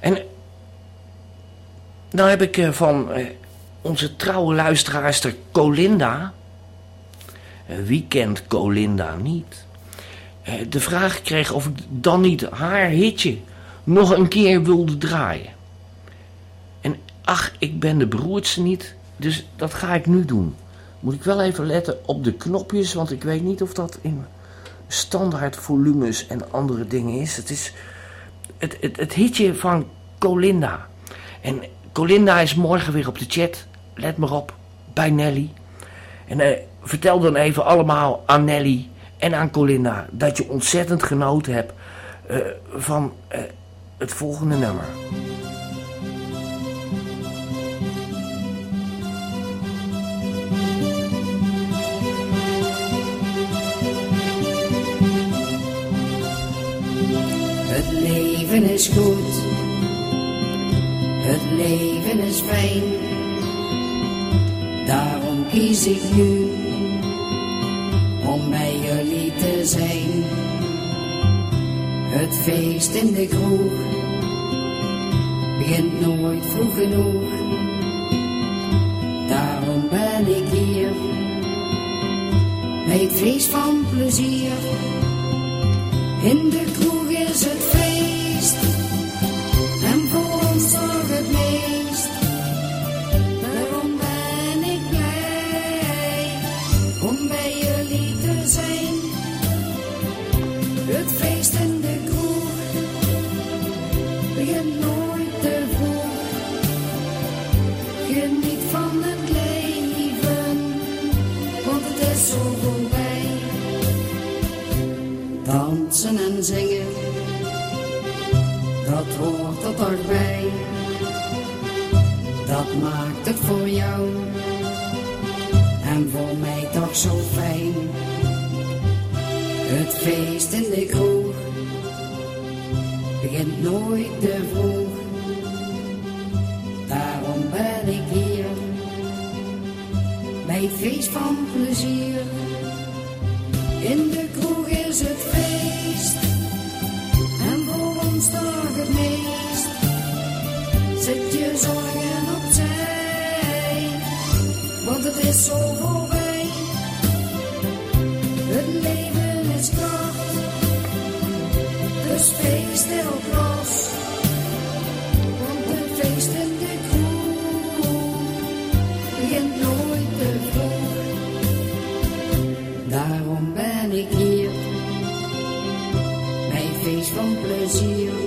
[SPEAKER 1] En nou heb ik van onze trouwe luisteraarster Colinda, wie kent Colinda niet, de vraag gekregen of ik dan niet haar hitje nog een keer wilde draaien. En ach, ik ben de beroerdste niet, dus dat ga ik nu doen. Moet ik wel even letten op de knopjes, want ik weet niet of dat in standaard volumes en andere dingen is. Het is het, het, het hitje van Colinda. En Colinda is morgen weer op de chat. Let maar op, bij Nelly. En eh, vertel dan even allemaal aan Nelly en aan Colinda dat je ontzettend genoten hebt eh, van eh, het volgende nummer.
[SPEAKER 3] Het leven is goed, het leven is fijn. Daarom kies ik nu om bij jullie te zijn. Het feest in de kroeg begint nooit vroeg genoeg. Daarom ben ik hier bij het feest van plezier. In de kroeg is het feest toch bij. Dat maakt het voor jou en voor mij toch zo fijn. Het feest in de kroeg begint nooit te vroeg. Daarom ben ik hier bij het feest van plezier. In de kroeg is het feest en voor ons toch het meest. Zet je zorgen opzij, want het is zo voorbij. Het leven is kracht, dus feest erop los. Want het feest in de kroeg begint nooit te vroeg. Daarom ben ik hier, het feest van plezier.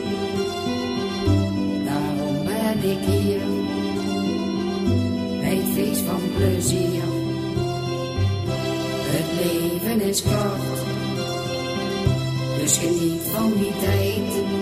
[SPEAKER 3] Ik hier, bij het feest van plezier. Het leven is kort, dus geniet van die tijd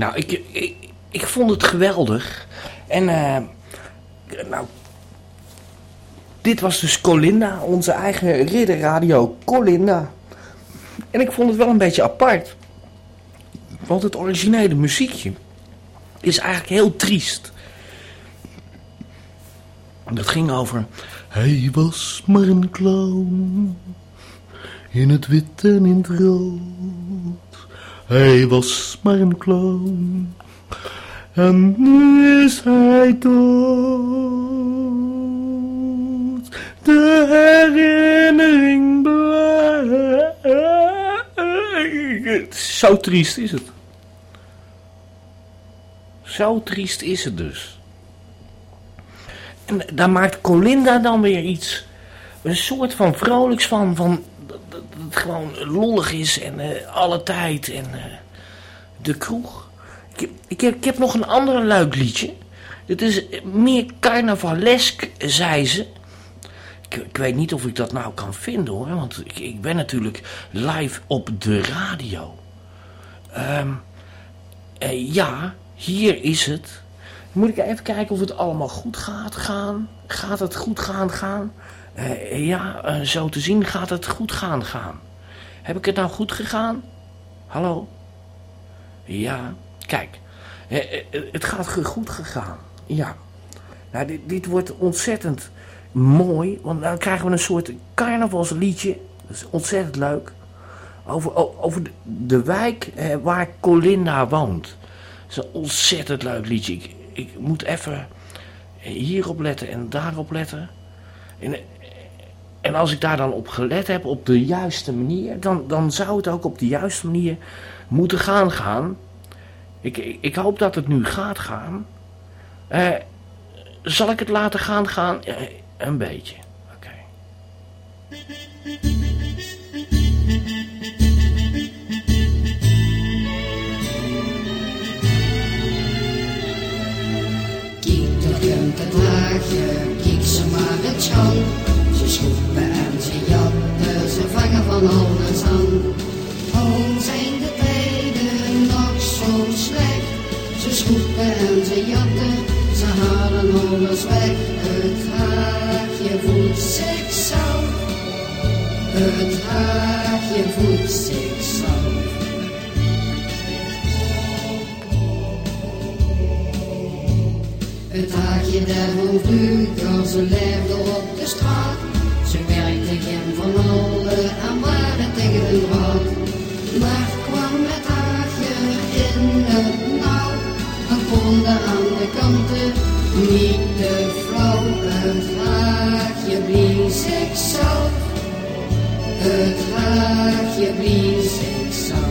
[SPEAKER 1] Nou, ik, ik, ik vond het geweldig. En, eh, nou, dit was dus Colinda, onze eigen ridderradio Colinda. En ik vond het wel een beetje apart. Want het originele muziekje is eigenlijk heel triest. Dat ging over... Hij was maar een clown. In het wit en in het rood. Hij was maar een clown. En nu is hij dood. De herinnering blijft. Zo triest is het. Zo triest is het dus. En daar maakt Colinda dan weer iets. Een soort van vrolijks van. van dat, het gewoon lollig is en eh, alle tijd. En eh, de kroeg. Ik, ik, heb, ik heb nog een ander leuk liedje. Dit is meer carnavalesk, zei ze. Ik, ik weet niet of ik dat nou kan vinden hoor. Want ik, ik ben natuurlijk live op de radio. Ehm, eh, ja, hier is het. Moet ik even kijken of het allemaal goed gaat gaan? Gaat het goed gaan gaan? Eh, ja, eh, zo te zien gaat het goed gaan gaan. Heb ik het nou goed gegaan? Hallo? Ja, kijk. eh, het gaat goed gegaan. Ja. Nou, dit, dit wordt ontzettend mooi. Want dan krijgen we een soort carnavalsliedje. Dat is ontzettend leuk. Over, over de, de wijk waar Colinda woont. Dat is een ontzettend leuk liedje. Ik, ik moet even hierop letten en daarop letten. En, en als ik daar dan op gelet heb, op de juiste manier, dan, dan zou het ook op de juiste manier moeten gaan gaan. Ik, ik, hoop dat het nu gaat gaan. Eh, zal ik het laten gaan gaan? Eh, een beetje.
[SPEAKER 3] Van alles aan. Al zijn de tijden nog zo slecht. Ze schoepen en ze jatten, ze halen alles weg. Het haagje voelt zichzelf. Het haagje voelt zichzelf. Het haagje daarvan vroeger, ze leefde op de straat. Werkte geen van allen en waren tegen de draad. Maar kwam het haagje in het nauw, dan konden aan de kanten niet te flauw. Het haagje blies zichzelf, het haagje blies zichzelf. Ze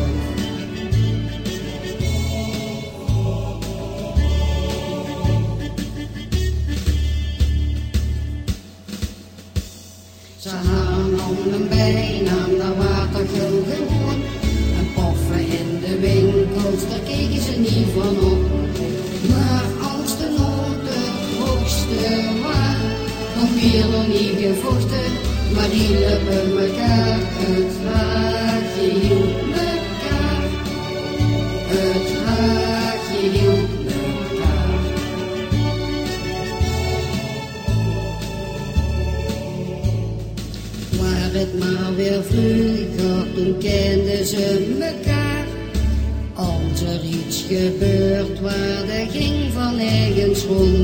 [SPEAKER 3] gevochten. Maar die lippen mekaar, het haagje hield mekaar. Het haagje hield mekaar. Waar het maar weer vroeger, toen kenden ze mekaar. Als er iets gebeurt waar de ging van ergens rond.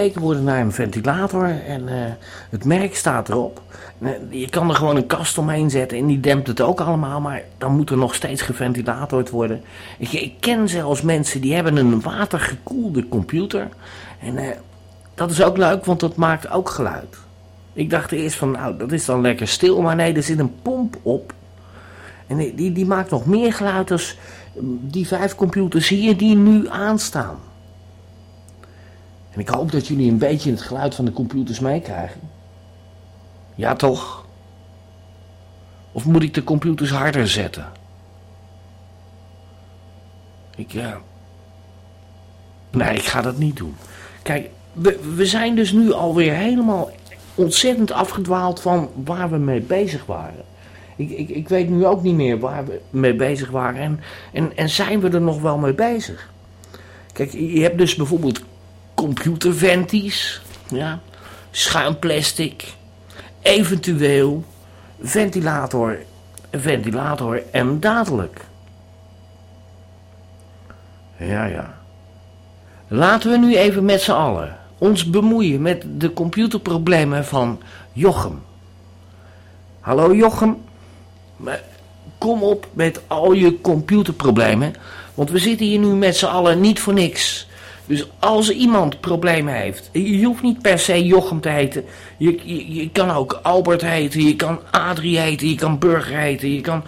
[SPEAKER 1] Gekeken worden naar een ventilator en eh, het merk staat erop. Je kan er gewoon een kast omheen zetten en die dempt het ook allemaal, maar dan moet er nog steeds geventilatord worden. Ik, ik ken zelfs mensen die hebben een watergekoelde computer en eh, dat is ook leuk, want dat maakt ook geluid. Ik dacht eerst van, nou, dat is dan lekker stil, maar nee, er zit een pomp op. En die, die, die maakt nog meer geluid als die vijf computers hier die nu aanstaan. En ik hoop dat jullie een beetje het geluid van de computers meekrijgen. Ja, toch? Of moet ik de computers harder zetten? Ik, ja. Nee, ik ga dat niet doen. Kijk, we, we zijn dus nu alweer helemaal ontzettend afgedwaald van waar we mee bezig waren. Ik, ik, ik weet nu ook niet meer waar we mee bezig waren. En, en, en zijn we er nog wel mee bezig? Kijk, je hebt dus bijvoorbeeld computerventies, ja, schuim plastic, eventueel ventilator, ventilator en dadelijk. Ja, ja. Laten we nu even met z'n allen ons bemoeien met de computerproblemen van Jochem. Hallo Jochem, kom op met al je computerproblemen, want we zitten hier nu met z'n allen niet voor niks. Dus als iemand problemen heeft, je hoeft niet per se Jochem te heten. Je, je, je kan ook Albert heten, je kan Adrie heten, je kan Burger heten, je kan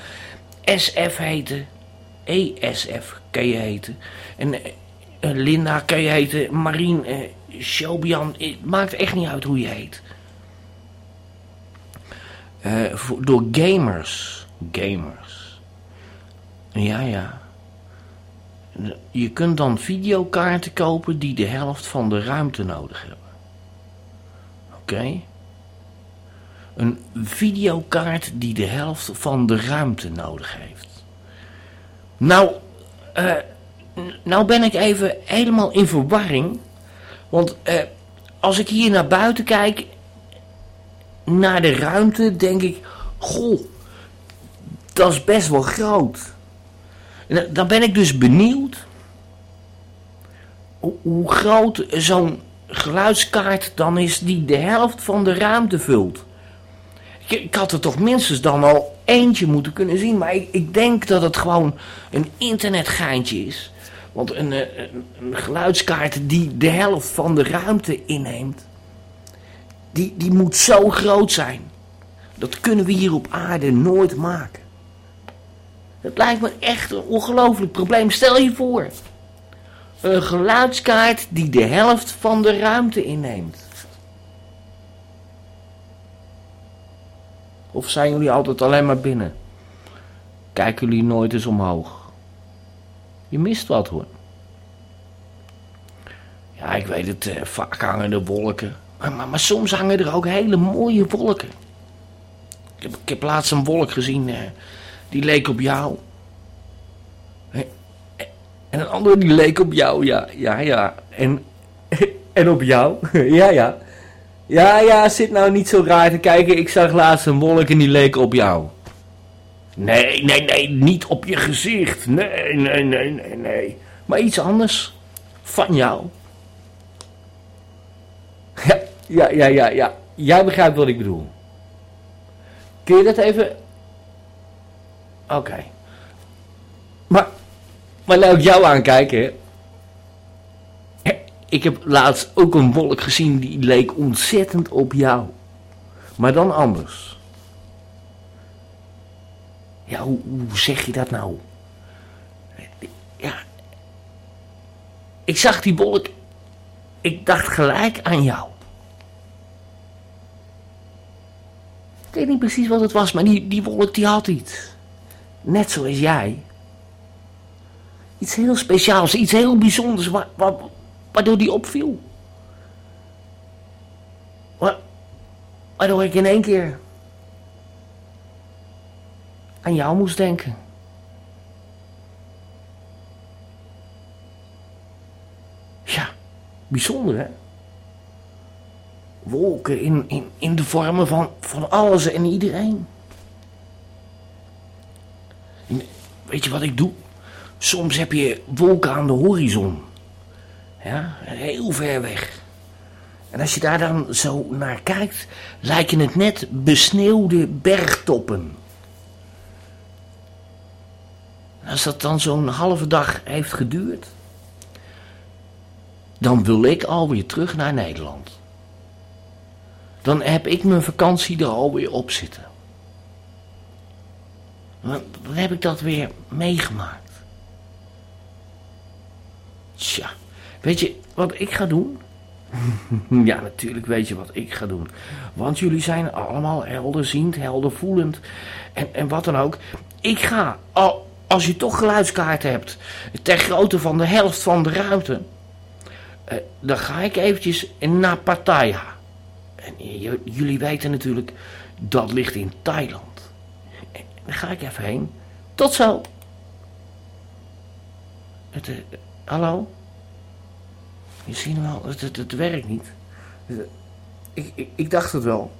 [SPEAKER 1] SF heten. ESF kan je heten. En eh, Linda kan je heten, Marien, eh, Shobian, het maakt echt niet uit hoe je heet. Eh, voor- door gamers. Gamers. Ja, ja. Je kunt dan videokaarten kopen die de helft van de ruimte nodig hebben. Oké? Een videokaart die de helft van de ruimte nodig heeft. Nou, eh, nou ben ik even helemaal in verwarring. Want eh, als ik hier naar buiten kijk, naar de ruimte, denk ik... Goh, dat is best wel groot. Dan- ben ik dus benieuwd hoe, groot zo'n geluidskaart dan is die de helft van de ruimte vult. Ik, had er toch minstens dan al eentje moeten kunnen zien, maar ik, ik denk dat het gewoon een internetgeintje is. Want een, eh, een, een geluidskaart die de helft van de ruimte inneemt, die, die moet zo groot zijn. Dat kunnen we hier op aarde nooit maken. Het lijkt me echt een ongelooflijk probleem. Stel je voor. Een geluidskaart die de helft van de ruimte inneemt. Of zijn jullie altijd alleen maar binnen? Kijken jullie nooit eens omhoog? Je mist wat hoor. Ja, ik weet het, eh, vaak hangen er wolken. Maar, maar, soms hangen er ook hele mooie wolken. Ik heb, ik heb laatst een wolk gezien, eh, die leek op jou. En een andere die leek op jou, ja, ja, ja. En, (laughs) en op jou, (laughs) ja, ja. Ja, ja, zit nou niet zo raar te kijken. Ik zag laatst een wolk en die leek op jou. Nee, nee, nee, niet op je gezicht. Nee, nee, nee, nee, nee. Maar iets anders. Van jou. (laughs) Ja, ja, ja, ja, ja. Jij begrijpt wat ik bedoel. Kun je dat even... Oké. Maar, maar laat ik jou aankijken. Ik heb laatst ook een wolk gezien die leek ontzettend op jou. Maar dan anders. Ja, hoe, hoe zeg je dat nou? Ja. Ik zag die wolk. Ik dacht gelijk aan jou. Ik weet niet precies wat het was, maar die, die wolk die had iets. Net zoals jij. Iets heel speciaals, iets heel bijzonders, wa- wa- waardoor die opviel. Wa- Waardoor ik in één keer aan jou moest denken. Ja, bijzonder hè? Wolken in, in, in de vormen van, van alles en iedereen. En weet je wat ik doe? Soms heb je wolken aan de horizon. Ja, heel ver weg. En als je daar dan zo naar kijkt, lijken het net besneeuwde bergtoppen. En als dat dan zo'n halve dag heeft geduurd, dan wil ik alweer terug naar Nederland. Dan heb ik mijn vakantie er alweer op zitten. Dan heb ik dat weer meegemaakt. Tja, weet je wat ik ga doen? (laughs) ja, natuurlijk weet je wat ik ga doen. Want jullie zijn allemaal helderziend, heldervoelend en, en wat dan ook. Ik ga, al, als je toch geluidskaarten hebt, ter grootte van de helft van de ruimte, eh, dan ga ik eventjes naar Pattaya. En jullie weten natuurlijk, dat ligt in Thailand. Daar ga ik even heen. Tot zo. Het, eh, hallo? Je ziet wel, het, het, het werkt niet. Ik, ik, ik dacht het wel.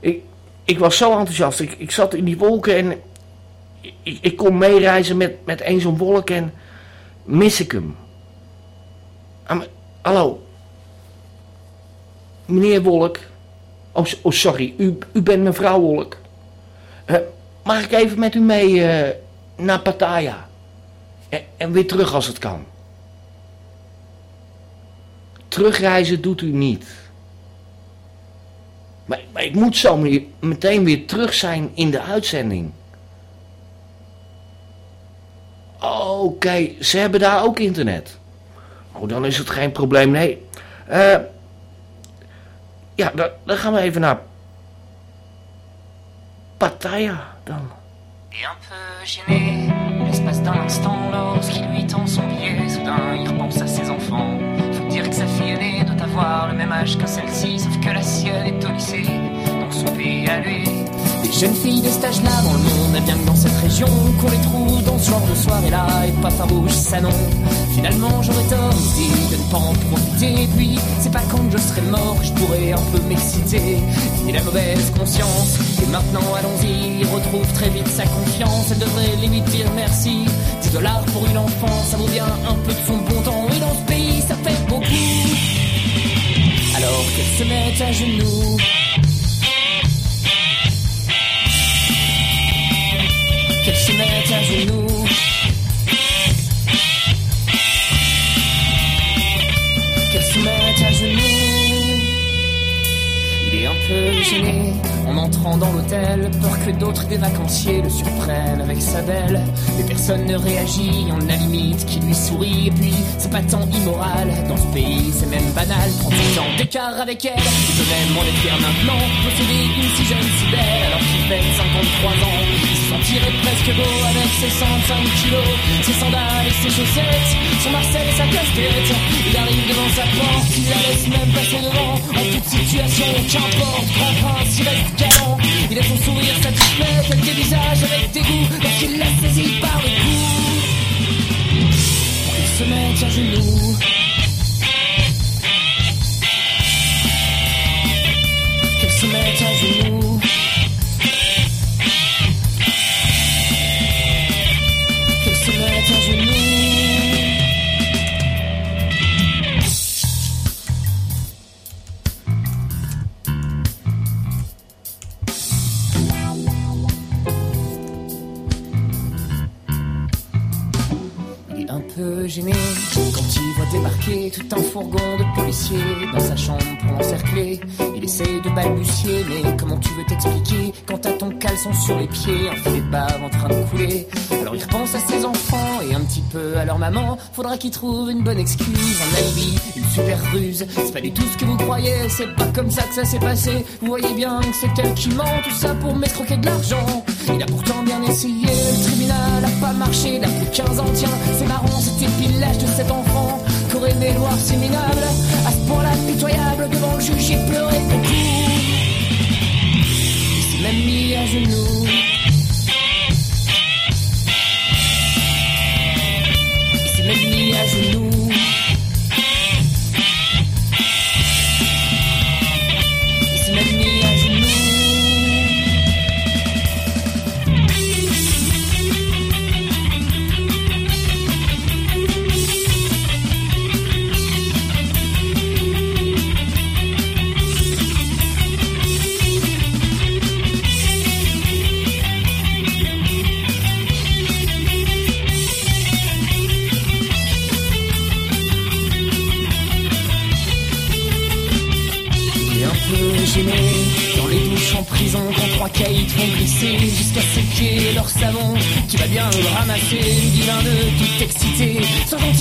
[SPEAKER 1] Ik, ik was zo enthousiast. Ik, ik zat in die wolken en ik, ik kon meereizen met, met één zo'n wolk en mis ik hem. Hallo. Meneer Wolk. Oh, oh, sorry. U, u bent mevrouw Wolk. Eh, mag ik even met u mee eh, naar Pattaya? En, weer terug als het kan. terugreizen doet u niet. Maar, ik moet zo meteen weer terug zijn in de uitzending. Oké, ze hebben daar ook internet. Oh, dan is het geen probleem. Nee. Eh, ja, dan, dan gaan we even naar
[SPEAKER 2] Et un peu gêné, l'espace d'un instant, lorsqu'il lui tend son billet, soudain il repense à ses enfants. Faut dire que sa fille aînée doit avoir le même âge que celle-ci, sauf que la sienne est au lycée, dans son pays à lui. Les jeunes filles de cet âge-là dans le monde, bien que dans cette région, qu'on les trouve dans ce genre de soirée-là, et pas farouche, ça non. Finalement, j'aurais tort de ne pas en profiter, puis c'est pas quand je serai mort que je pourrais un peu m'exciter. Fini la mauvaise conscience, et maintenant allons-y, retrouve très vite sa confiance, elle devrait limite dire merci. 10 dollars pour une enfant, ça vaut bien un peu de son bon temps, et dans ce pays, ça fait beaucoup. Alors qu'elle se mette à genoux. 对不。En entrant dans l'hôtel, peur que d'autres des vacanciers le surprennent avec sa belle. Mais personne ne réagit, on a limite qui lui sourit. Et puis, c'est pas tant immoral, dans ce pays c'est même banal. 38 ans d'écart avec elle, peut même en fier maintenant. Posséder une si jeune, si belle, alors qu'il fait 53 ans. Il se sentirait presque beau avec ses 105 kilos, ses sandales et ses chaussettes, son Marcel et sa casquette. Il arrive devant sa porte, il la laisse même passer devant. En toute situation, qu'importe, grand prince, il reste Il a son sourire satisfait, quelques visages avec dégoût, lorsqu'il la saisit par le cou. Qu'il se mette à genoux. Tout un fourgon de policiers dans sa chambre pour l'encercler. Il essaye de balbutier, mais comment tu veux t'expliquer quand t'as ton caleçon sur les pieds, un filet de bave en train de couler? Alors il repense à ses enfants et un petit peu à leur maman. Faudra qu'il trouve une bonne excuse, un alibi, une super ruse. C'est pas du tout ce que vous croyez, c'est pas comme ça que ça s'est passé. Vous voyez bien que c'est elle qui ment, tout ça pour m'escroquer de l'argent. Il a pourtant bien essayé, le tribunal a pas marché, pris 15 ans, tiens, c'est marrant, c'était pile l'âge de cet enfant aimé le voir si minable, à ce point-là pitoyable, devant le juge, j'ai pleuré beaucoup. Il s'est même mis à genoux. Il s'est même mis à genoux.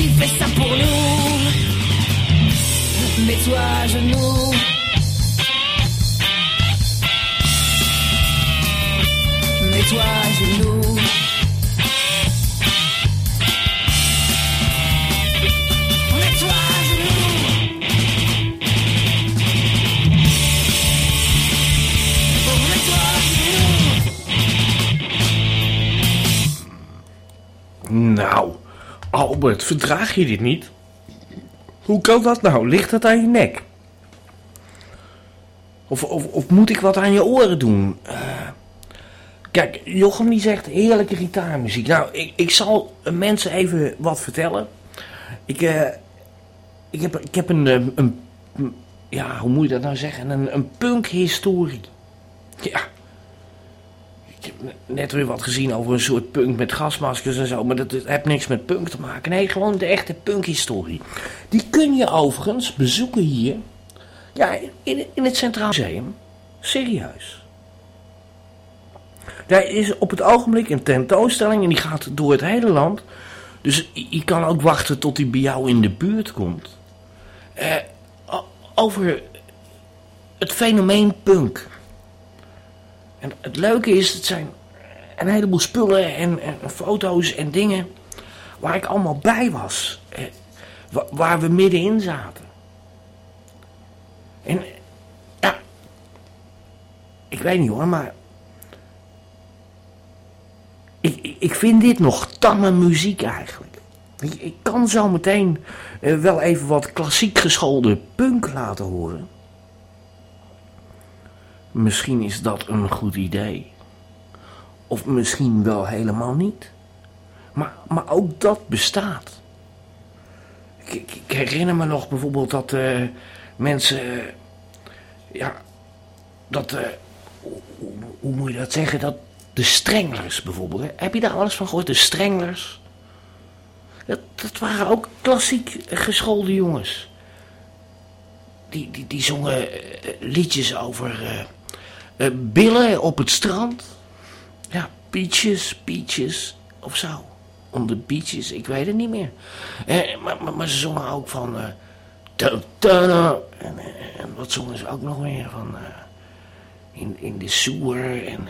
[SPEAKER 2] Gentil, fais ça pour nous. Mets-toi à genoux. Mets-toi
[SPEAKER 1] Albert, verdraag je dit niet? Hoe kan dat nou? Ligt dat aan je nek? Of, of, of moet ik wat aan je oren doen? Eh, kijk, Jochem die zegt heerlijke gitaarmuziek. Nou, ik, ik zal mensen even wat vertellen. Ik, eh, ik, heb, ik heb een, eh, een, een- Ja, hoe moet je dat nou zeggen? Een, een punk-historie. Ja. Ik- net weer wat gezien over een soort punk met gasmaskers en zo. Maar dat heeft niks met punk te maken. Nee, gewoon de echte punkhistorie. Die kun je overigens bezoeken hier. Ja, in, in het Centraal Museum. Serieus. Daar is op het ogenblik een tentoonstelling en die gaat door het hele land. Dus je kan ook wachten tot die bij jou in de buurt komt. Eh, over het fenomeen punk. En het leuke is, het zijn een heleboel spullen en, foto's en dingen waar ik allemaal bij was. Eh, waar we middenin zaten. En ja, ik weet niet hoor, maar ik, ik vind dit nog tamme muziek eigenlijk. Ik, kan zo meteen uh, wel even wat klassiek geschoolde punk laten horen. Misschien is dat een goed idee. Of misschien wel helemaal niet. Maar, maar ook dat bestaat. Ik, ik, herinner me nog bijvoorbeeld dat uh, mensen. Uh, ja. Dat. Uh, hoe, hoe, moet je dat zeggen? Dat de strenglers bijvoorbeeld. Heb je daar alles van gehoord? De strenglers. Dat, dat waren ook klassiek geschoolde jongens. Die, die, die zongen liedjes over uh, billen op het strand. Ja, beaches, beaches of zo. On the beaches, ik weet het niet meer. Uh, maar, maar, maar, ze zongen ook van... Uh, en, en, wat zongen ze ook nog meer van... in, in de sewer en...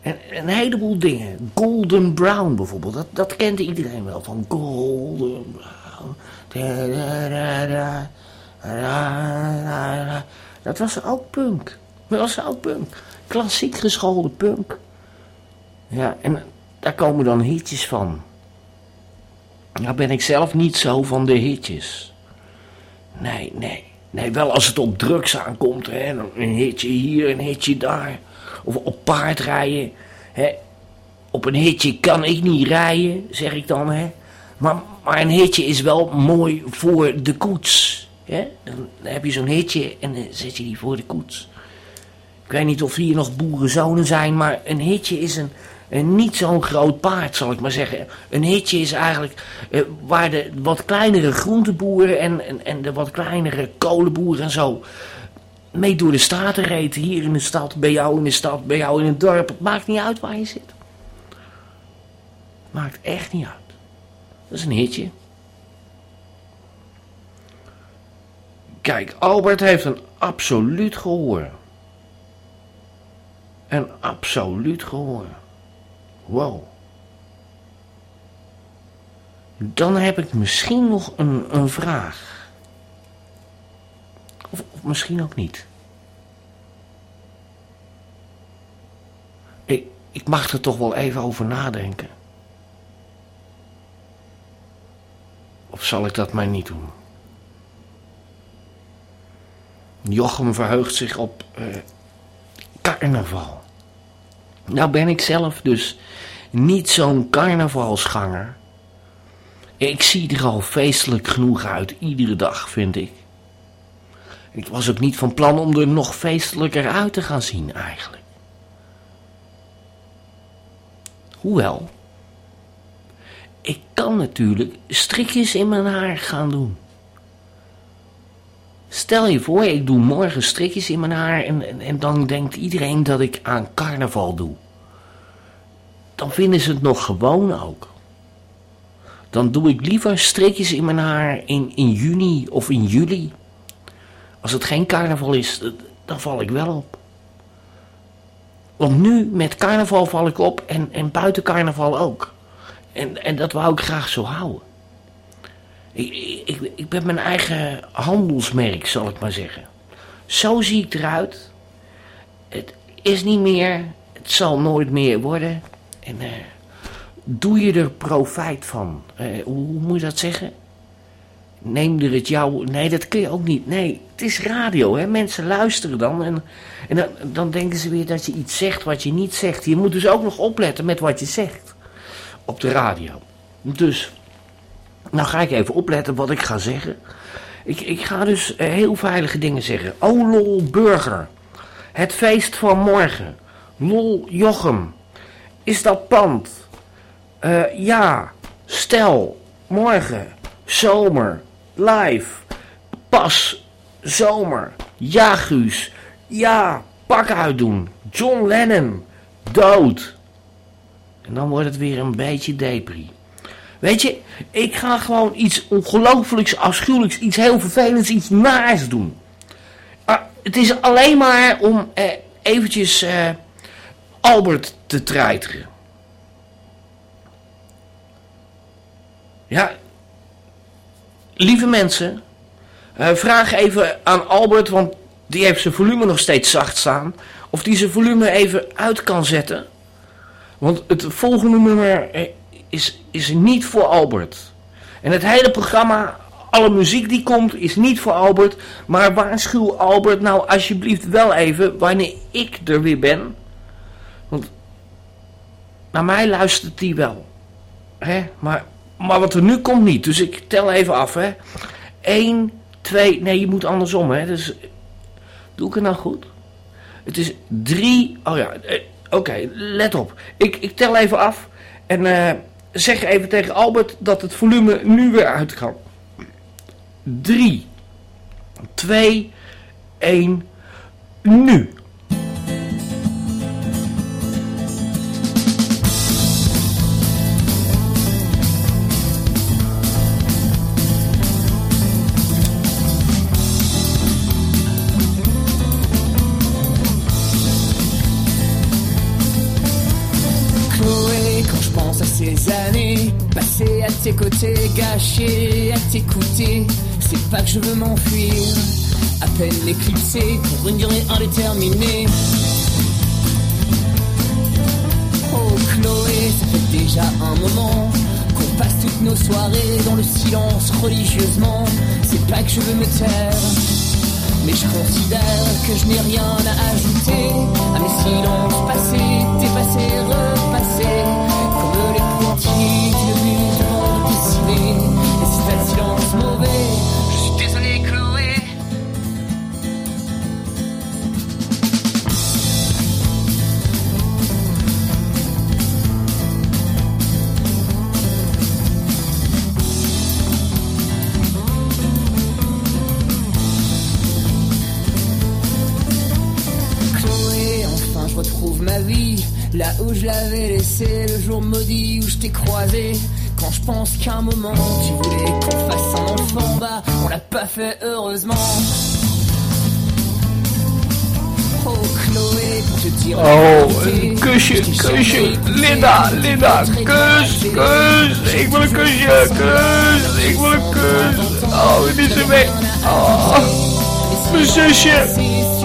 [SPEAKER 1] En een heleboel dingen. Golden Brown bijvoorbeeld. Dat, dat kent iedereen wel. Van Golden Brown. Dat was ook punk. Dat was ook punk. Klassiek geschoolde punk. Ja, en daar komen dan hitjes van. Nou ben ik zelf niet zo van de hitjes. Nee, nee. Nee, wel als het op drugs aankomt. Hè. Een hitje hier, een hitje daar. Of op paard rijden. Hè. Op een hitje kan ik niet rijden, zeg ik dan. Hè. Maar, maar een hitje is wel mooi voor de koets. Hè. Dan heb je zo'n hitje en dan zet je die voor de koets. Ik weet niet of hier nog boerenzonen zijn, maar een hitje is een, een niet zo'n groot paard, zal ik maar zeggen. Een hitje is eigenlijk eh, waar de wat kleinere groenteboeren en, en, en de wat kleinere kolenboeren en zo mee door de straten reed. Hier in de stad, bij jou in de stad, bij jou in het dorp. Het maakt niet uit waar je zit. Maakt echt niet uit. Dat is een hitje. Kijk, Albert heeft een absoluut gehoor. Een absoluut gehoor. Wow. Dan heb ik misschien nog een, een vraag. Of, misschien ook niet. Ik, ik mag er toch wel even over nadenken. Of zal ik dat maar niet doen? Jochem verheugt zich op uh, carnaval. Nou ben ik zelf dus niet zo'n carnavalsganger. Ik zie er al feestelijk genoeg uit, iedere dag vind ik. Ik was ook niet van plan om er nog feestelijker uit te gaan zien eigenlijk. Hoewel, ik kan natuurlijk strikjes in mijn haar gaan doen. Stel je voor, ik doe morgen strikjes in mijn haar en, en, dan denkt iedereen dat ik aan carnaval doe. Dan vinden ze het nog gewoon ook. Dan doe ik liever strikjes in mijn haar in, in juni of in juli. Als het geen carnaval is, dan val ik wel op. Want nu met carnaval val ik op en, en buiten carnaval ook. En, en dat wou ik graag zo houden. Ik, ik, ik ben mijn eigen handelsmerk, zal ik maar zeggen. Zo zie ik eruit. Het is niet meer, het zal nooit meer worden. En uh, doe je er profijt van. Uh, hoe, moet je dat zeggen? Neem er het jou... Nee, dat kun je ook niet. Nee, het is radio, hè. Mensen luisteren dan. En, en dan denken ze weer dat je iets zegt wat je niet zegt. Je moet dus ook nog opletten met wat je zegt. Op de radio. Dus... Nou ga ik even opletten wat ik ga zeggen. Ik, ik ga dus eh, heel veilige dingen zeggen. Oh lol burger. Het feest van morgen. Lol Jochem. Is dat pand? Eh, ja. Stel. Morgen. Zomer. Live. Pas. Zomer. Ja, Guus. Ja. Pak uitdoen. John Lennon. Dood. En dan wordt het weer een beetje depri. Weet je, ik ga gewoon iets ongelooflijks, afschuwelijks, iets heel vervelends, iets naars doen. Ah, het is alleen maar om eh, eventjes eh, Albert te treiteren. Ja, lieve mensen, eh, vraag even aan Albert, want die heeft zijn volume nog steeds zacht staan, of die zijn volume even uit kan zetten. Want het volgende nummer is, is niet voor Albert. En het hele programma, alle muziek die komt, is niet voor Albert. Maar waarschuw Albert nou alsjeblieft wel even wanneer ik er weer ben. Want naar mij luistert hij wel. Hè? Maar, maar wat er nu komt niet. Dus ik tel even af. Hè? 1, 2, nee je moet andersom. Hè? Dus, doe ik het nou goed? Het is 3, oh ja, eh, oké, let op. Ik, ik tel even af. En uh, zeg even tegen Albert dat het volume nu weer uit kan. 3, 2, 1, nu.
[SPEAKER 2] Gâchées à t'écouter, c'est pas que je veux m'enfuir, à peine l'éclipser pour une durée indéterminée. Oh Chloé, ça fait déjà un moment qu'on passe toutes nos soirées dans le silence religieusement. C'est pas que je veux me taire, mais je considère que je n'ai rien à ajouter à mes silences passés, dépassés, repassés, comme les pointillés Là où je l'avais laissé le jour maudit où je t'ai croisé Quand je pense qu'à un moment tu voulais qu'on fasse un enfant Bah on l'a pas fait heureusement Oh Chloé, pour te dire la
[SPEAKER 1] Oh,
[SPEAKER 2] vérité,
[SPEAKER 1] een kusje,
[SPEAKER 2] je t'ai
[SPEAKER 1] kusje.
[SPEAKER 2] changé,
[SPEAKER 1] Linda,
[SPEAKER 2] tu t'es
[SPEAKER 1] Linda,
[SPEAKER 2] montré
[SPEAKER 1] kus,
[SPEAKER 2] très
[SPEAKER 1] kus. Ik wil een kusje, kus. Ik wil een kus. Oh, het is er weg. Oh, mijn zusje.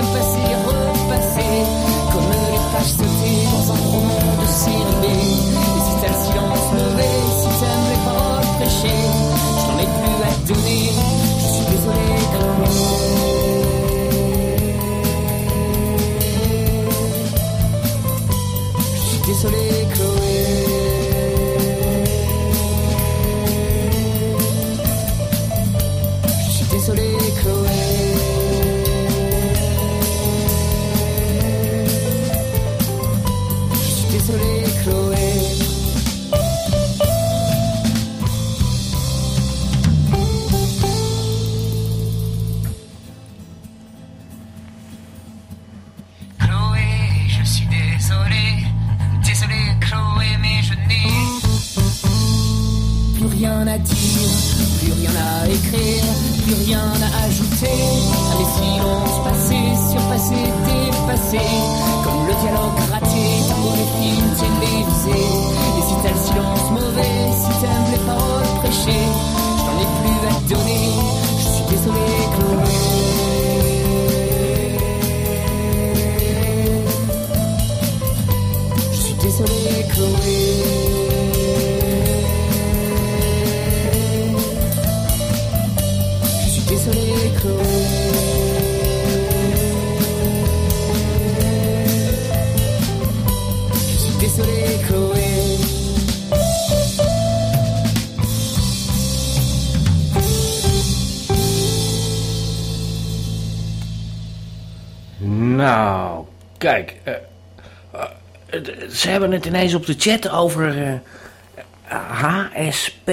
[SPEAKER 1] Hebben het ineens op de chat over HSP.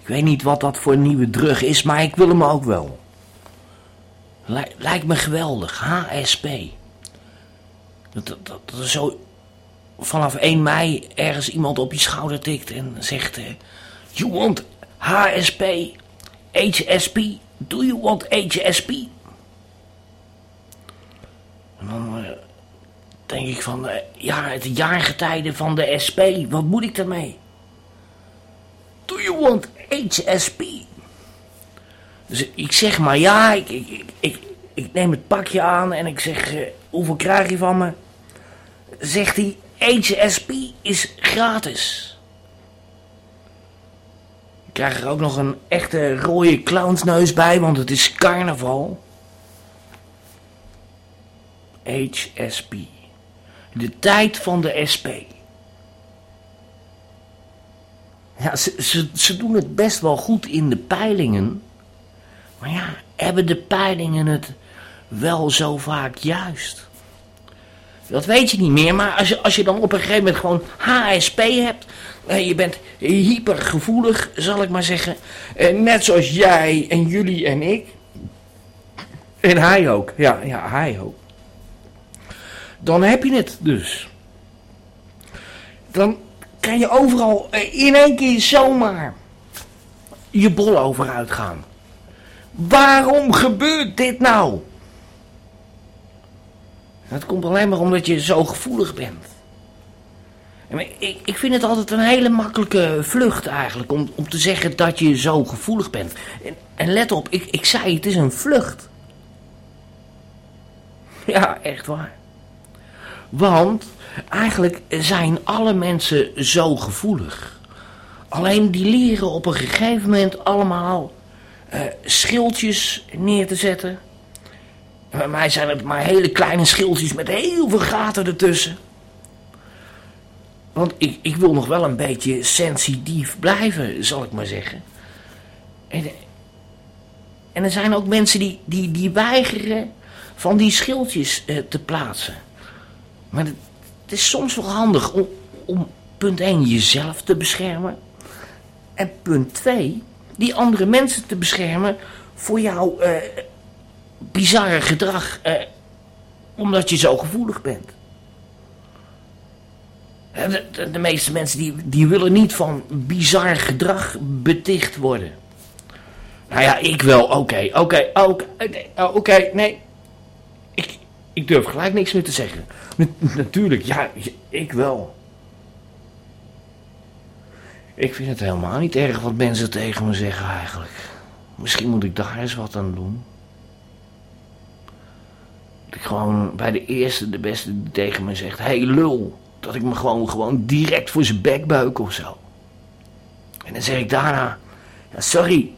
[SPEAKER 1] Ik weet niet wat dat voor nieuwe drug is, maar ik wil hem ook wel. Lijkt me geweldig, HSP. Dat, dat, dat zo vanaf 1 mei ergens iemand op je schouder tikt en zegt... Uh, you want HSP, HSP, do you want HSP? En dan uh, denk ik van, uh, ja, het jaargetijde van de SP, wat moet ik daarmee? Do you want HSP? Dus ik zeg maar ja, ik, ik, ik, ik neem het pakje aan en ik zeg, uh, hoeveel krijg je van me? Zegt hij, HSP is gratis. Ik krijg er ook nog een echte rode clownsneus bij, want het is carnaval. HSP. De tijd van de SP. Ja, ze, ze, ze doen het best wel goed in de peilingen. Maar ja, hebben de peilingen het wel zo vaak juist? Dat weet je niet meer, maar als je, als je dan op een gegeven moment gewoon HSP hebt... en je bent hypergevoelig, zal ik maar zeggen... net zoals jij en jullie en ik... en hij ook, ja, ja, hij ook... dan heb je het dus. Dan kan je overal eh, in één keer zomaar je bol over uitgaan. Waarom gebeurt dit nou? Dat komt alleen maar omdat je zo gevoelig bent. Ik, vind het altijd een hele makkelijke vlucht eigenlijk om, om te zeggen dat je zo gevoelig bent. En, en let op, ik, ik zei het is een vlucht. Ja, echt waar. Want eigenlijk zijn alle mensen zo gevoelig. Alleen die leren op een gegeven moment allemaal uh, schildjes neer te zetten. En bij mij zijn het maar hele kleine schildjes met heel veel gaten ertussen. Want ik, ik wil nog wel een beetje sensitief blijven, zal ik maar zeggen. En, en er zijn ook mensen die, die, die weigeren van die schildjes uh, te plaatsen. Maar het, is soms wel handig om, om punt 1 jezelf te beschermen. En punt 2 die andere mensen te beschermen voor jouw uh, bizarre gedrag. Uh, omdat je zo gevoelig bent. De, de, de, meeste mensen die, die willen niet van bizar gedrag beticht worden. Nou ja, ik wel. Oké, oké, oké. Oké, nee. Ik, durf gelijk niks meer te zeggen. Natuurlijk, ja, ik wel. Ik vind het helemaal niet erg wat mensen tegen me zeggen eigenlijk. Misschien moet ik daar eens wat aan doen. Dat ik gewoon bij de eerste, de beste die tegen me zegt... hey, lul. Dat ik me gewoon, gewoon direct voor zijn bek buik of zo. En dan zeg ik daarna... Ja, sorry,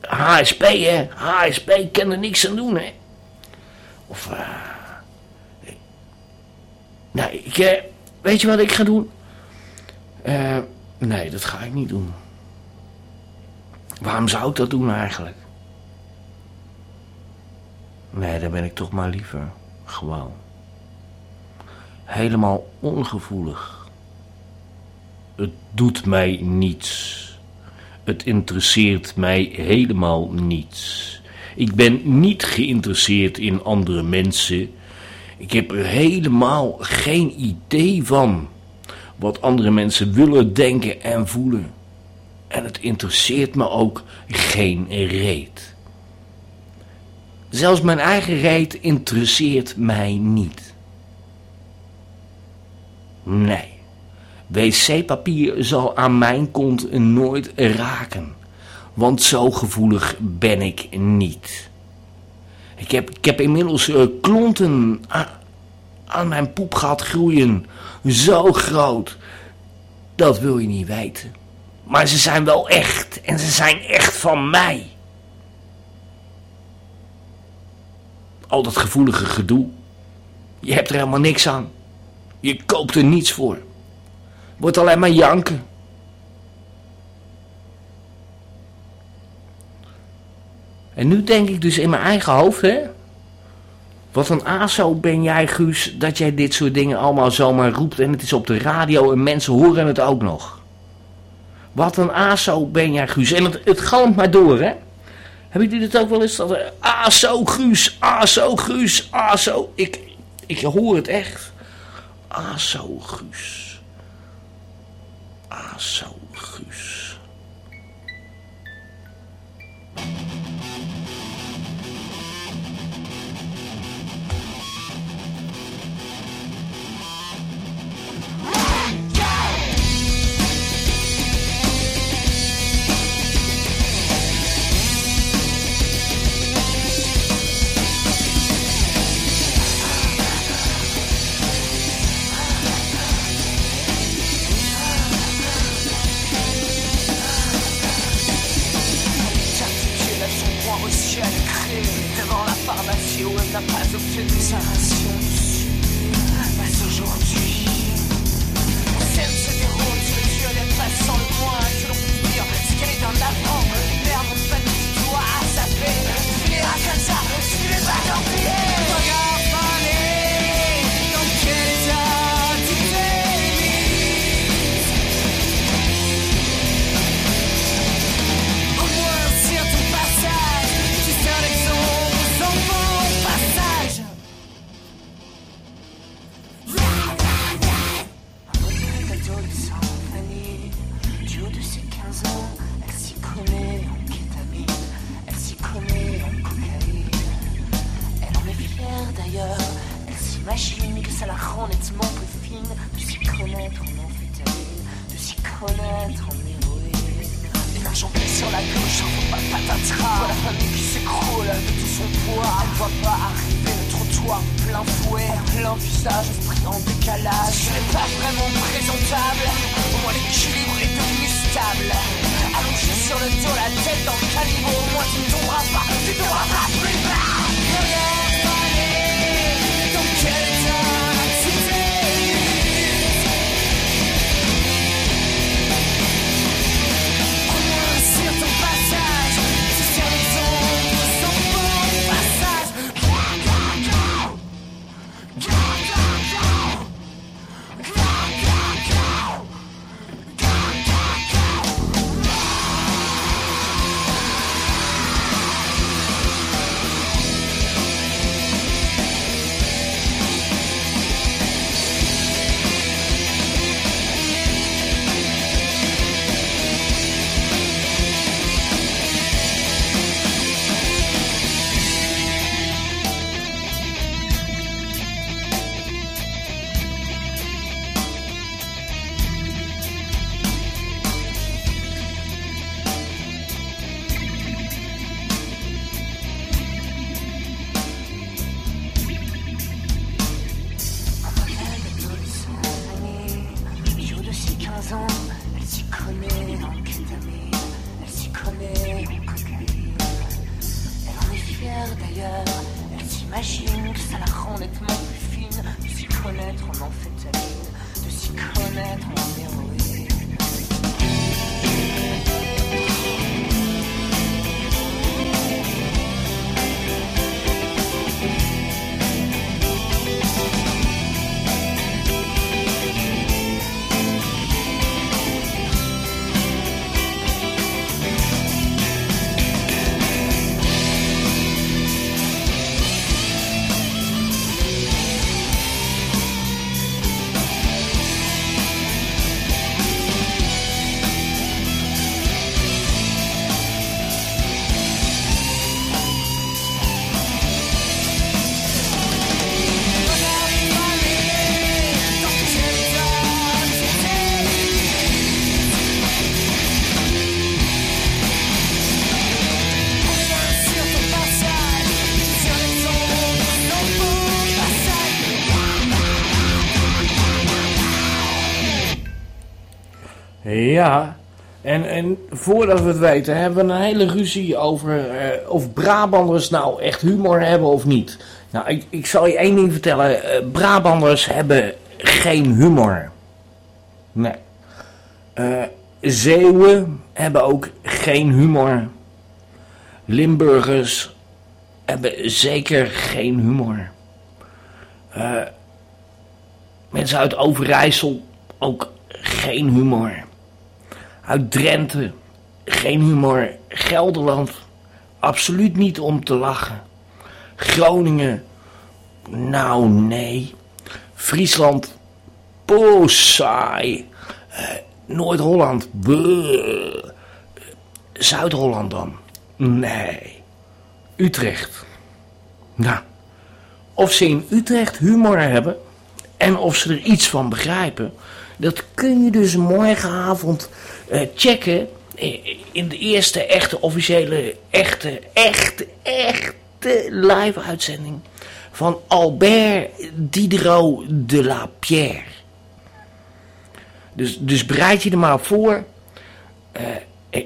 [SPEAKER 1] HSP hè. HSP kan er niks aan doen hè. Of... Uh, nou, ik, uh, weet je wat ik ga doen? Eh... Nee, dat ga ik niet doen. Waarom zou ik dat doen eigenlijk? Nee, daar ben ik toch maar liever. Gewoon. Helemaal ongevoelig. Het doet mij niets. Het interesseert mij helemaal niets. Ik ben niet geïnteresseerd in andere mensen. Ik heb er helemaal geen idee van wat andere mensen willen denken en voelen. En het interesseert me ook geen reet. Zelfs mijn eigen reet interesseert mij niet. Nee, wc-papier zal aan mijn kont nooit raken. Want zo gevoelig ben ik niet. Ik heb, ik heb inmiddels uh, klonten aan mijn poep gehad groeien zo groot. Dat wil je niet weten. Maar ze zijn wel echt. En ze zijn echt van mij. Al dat gevoelige gedoe. Je hebt er helemaal niks aan. Je koopt er niets voor. Wordt alleen maar janken. En nu denk ik dus in mijn eigen hoofd, hè.
[SPEAKER 2] Wat een aso ben jij, Guus, dat jij dit soort dingen allemaal zomaar roept en het is op de radio en mensen horen het ook nog. Wat een aso ben jij, Guus. En het, het galmt maar door, hè? Heb je dit ook wel eens? Dat, aso, Guus, aso, Guus, aso. Ik, ik hoor het echt. Aso, Guus. Aso, Guus. Ja, en, en voordat we het weten hebben we een hele ruzie over eh, of Brabanders nou echt humor hebben of niet. Nou, ik, ik zal je één ding vertellen. eh, Brabanders hebben geen humor. Nee. Eh, Zeeuwen hebben ook geen humor. Limburgers hebben zeker geen humor.
[SPEAKER 1] Mensen uit Overijssel ook geen humor. Uit Drenthe geen humor. Gelderland absoluut niet om te lachen. Groningen nou nee. Friesland poh saai. Eh, Noord-Holland. Zuid-Holland dan? Nee. Utrecht. Nou, of ze in Utrecht humor hebben en of ze er iets van begrijpen, dat kun je dus morgenavond checken in de eerste echte officiële, echte, echte, echte live uitzending van Albert Diderot de la Pierre. Dus, dus bereid je er maar voor. Uh,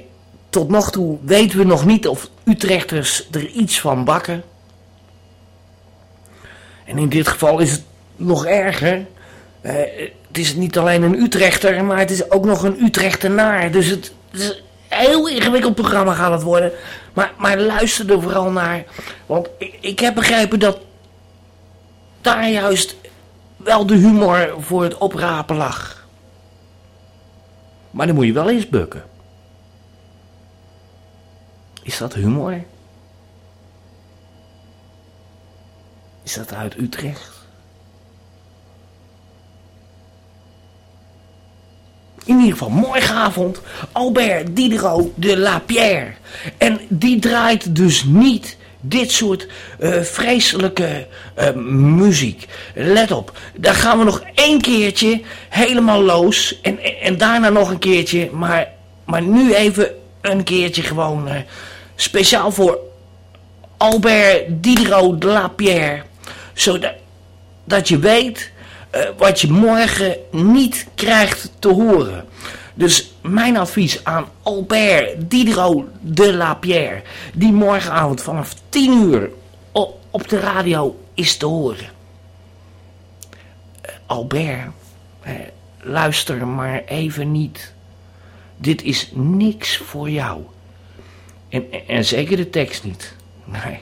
[SPEAKER 1] tot nog toe weten we nog niet of Utrechters er iets van bakken. En in dit geval is het nog erger. Het is niet alleen een Utrechter, maar het is ook nog een Utrechtenaar. Dus het, is een heel ingewikkeld programma gaat het worden. Maar, maar luister er vooral naar. Want ik, ik heb begrepen dat daar juist wel de humor voor het oprapen lag. Maar dan moet je wel eens bukken. Is dat humor? Is dat uit Utrecht? In ieder geval, morgenavond, Albert Diderot de La Pierre. En die draait dus niet dit soort uh, vreselijke uh, muziek. Let op, daar gaan we nog één keertje helemaal los. En, en, daarna nog een keertje. Maar, maar nu even een keertje gewoon uh, speciaal voor Albert Diderot de La Pierre. Zodat dat je weet wat je morgen niet krijgt te horen. Dus mijn advies aan Albert Diderot de La Pierre, die morgenavond vanaf 10 uur op de radio is te horen. Albert, luister maar even niet. Dit is niks voor jou. En, en zeker de tekst niet. Nee.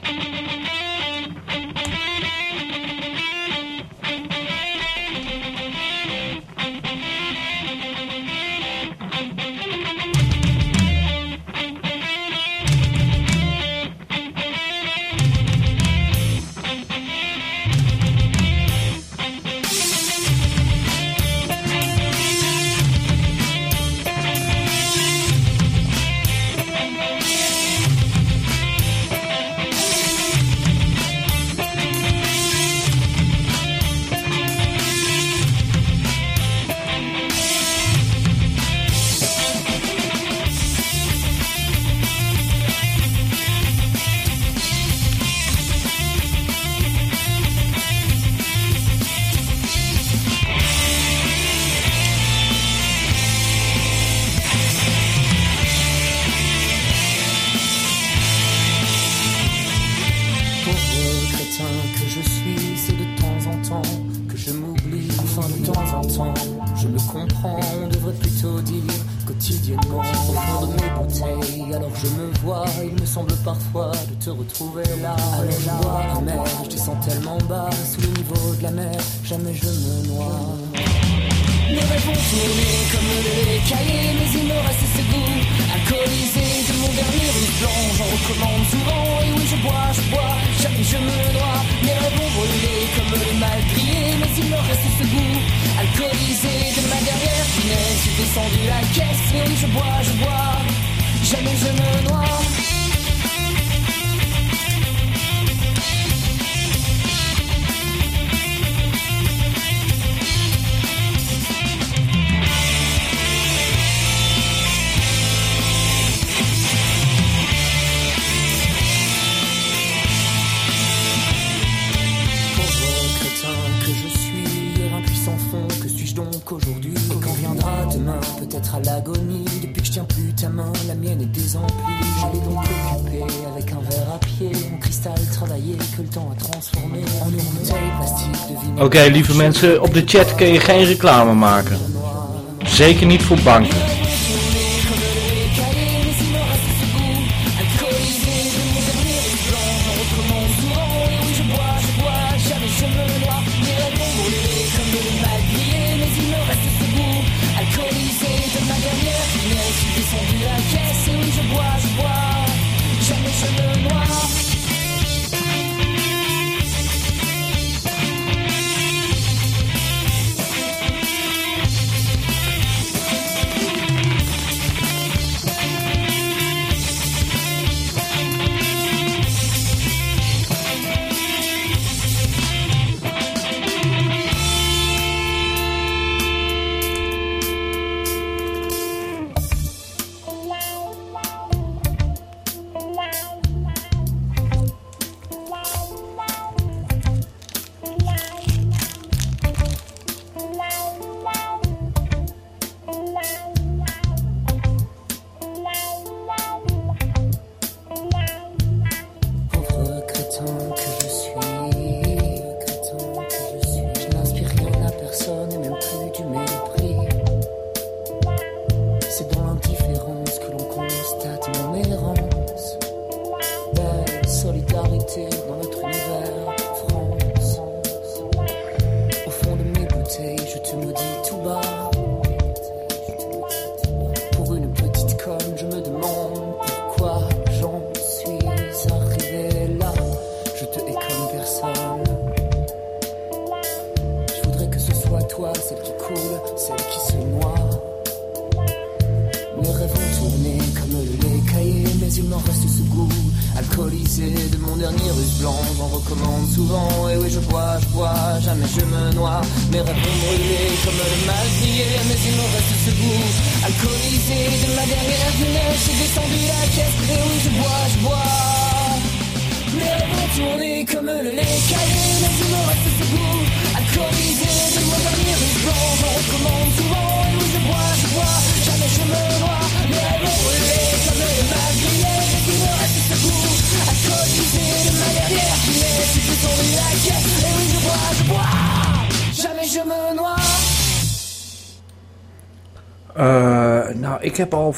[SPEAKER 1] Oké, lieve mensen, op de chat kun je geen reclame maken. Zeker niet voor banken.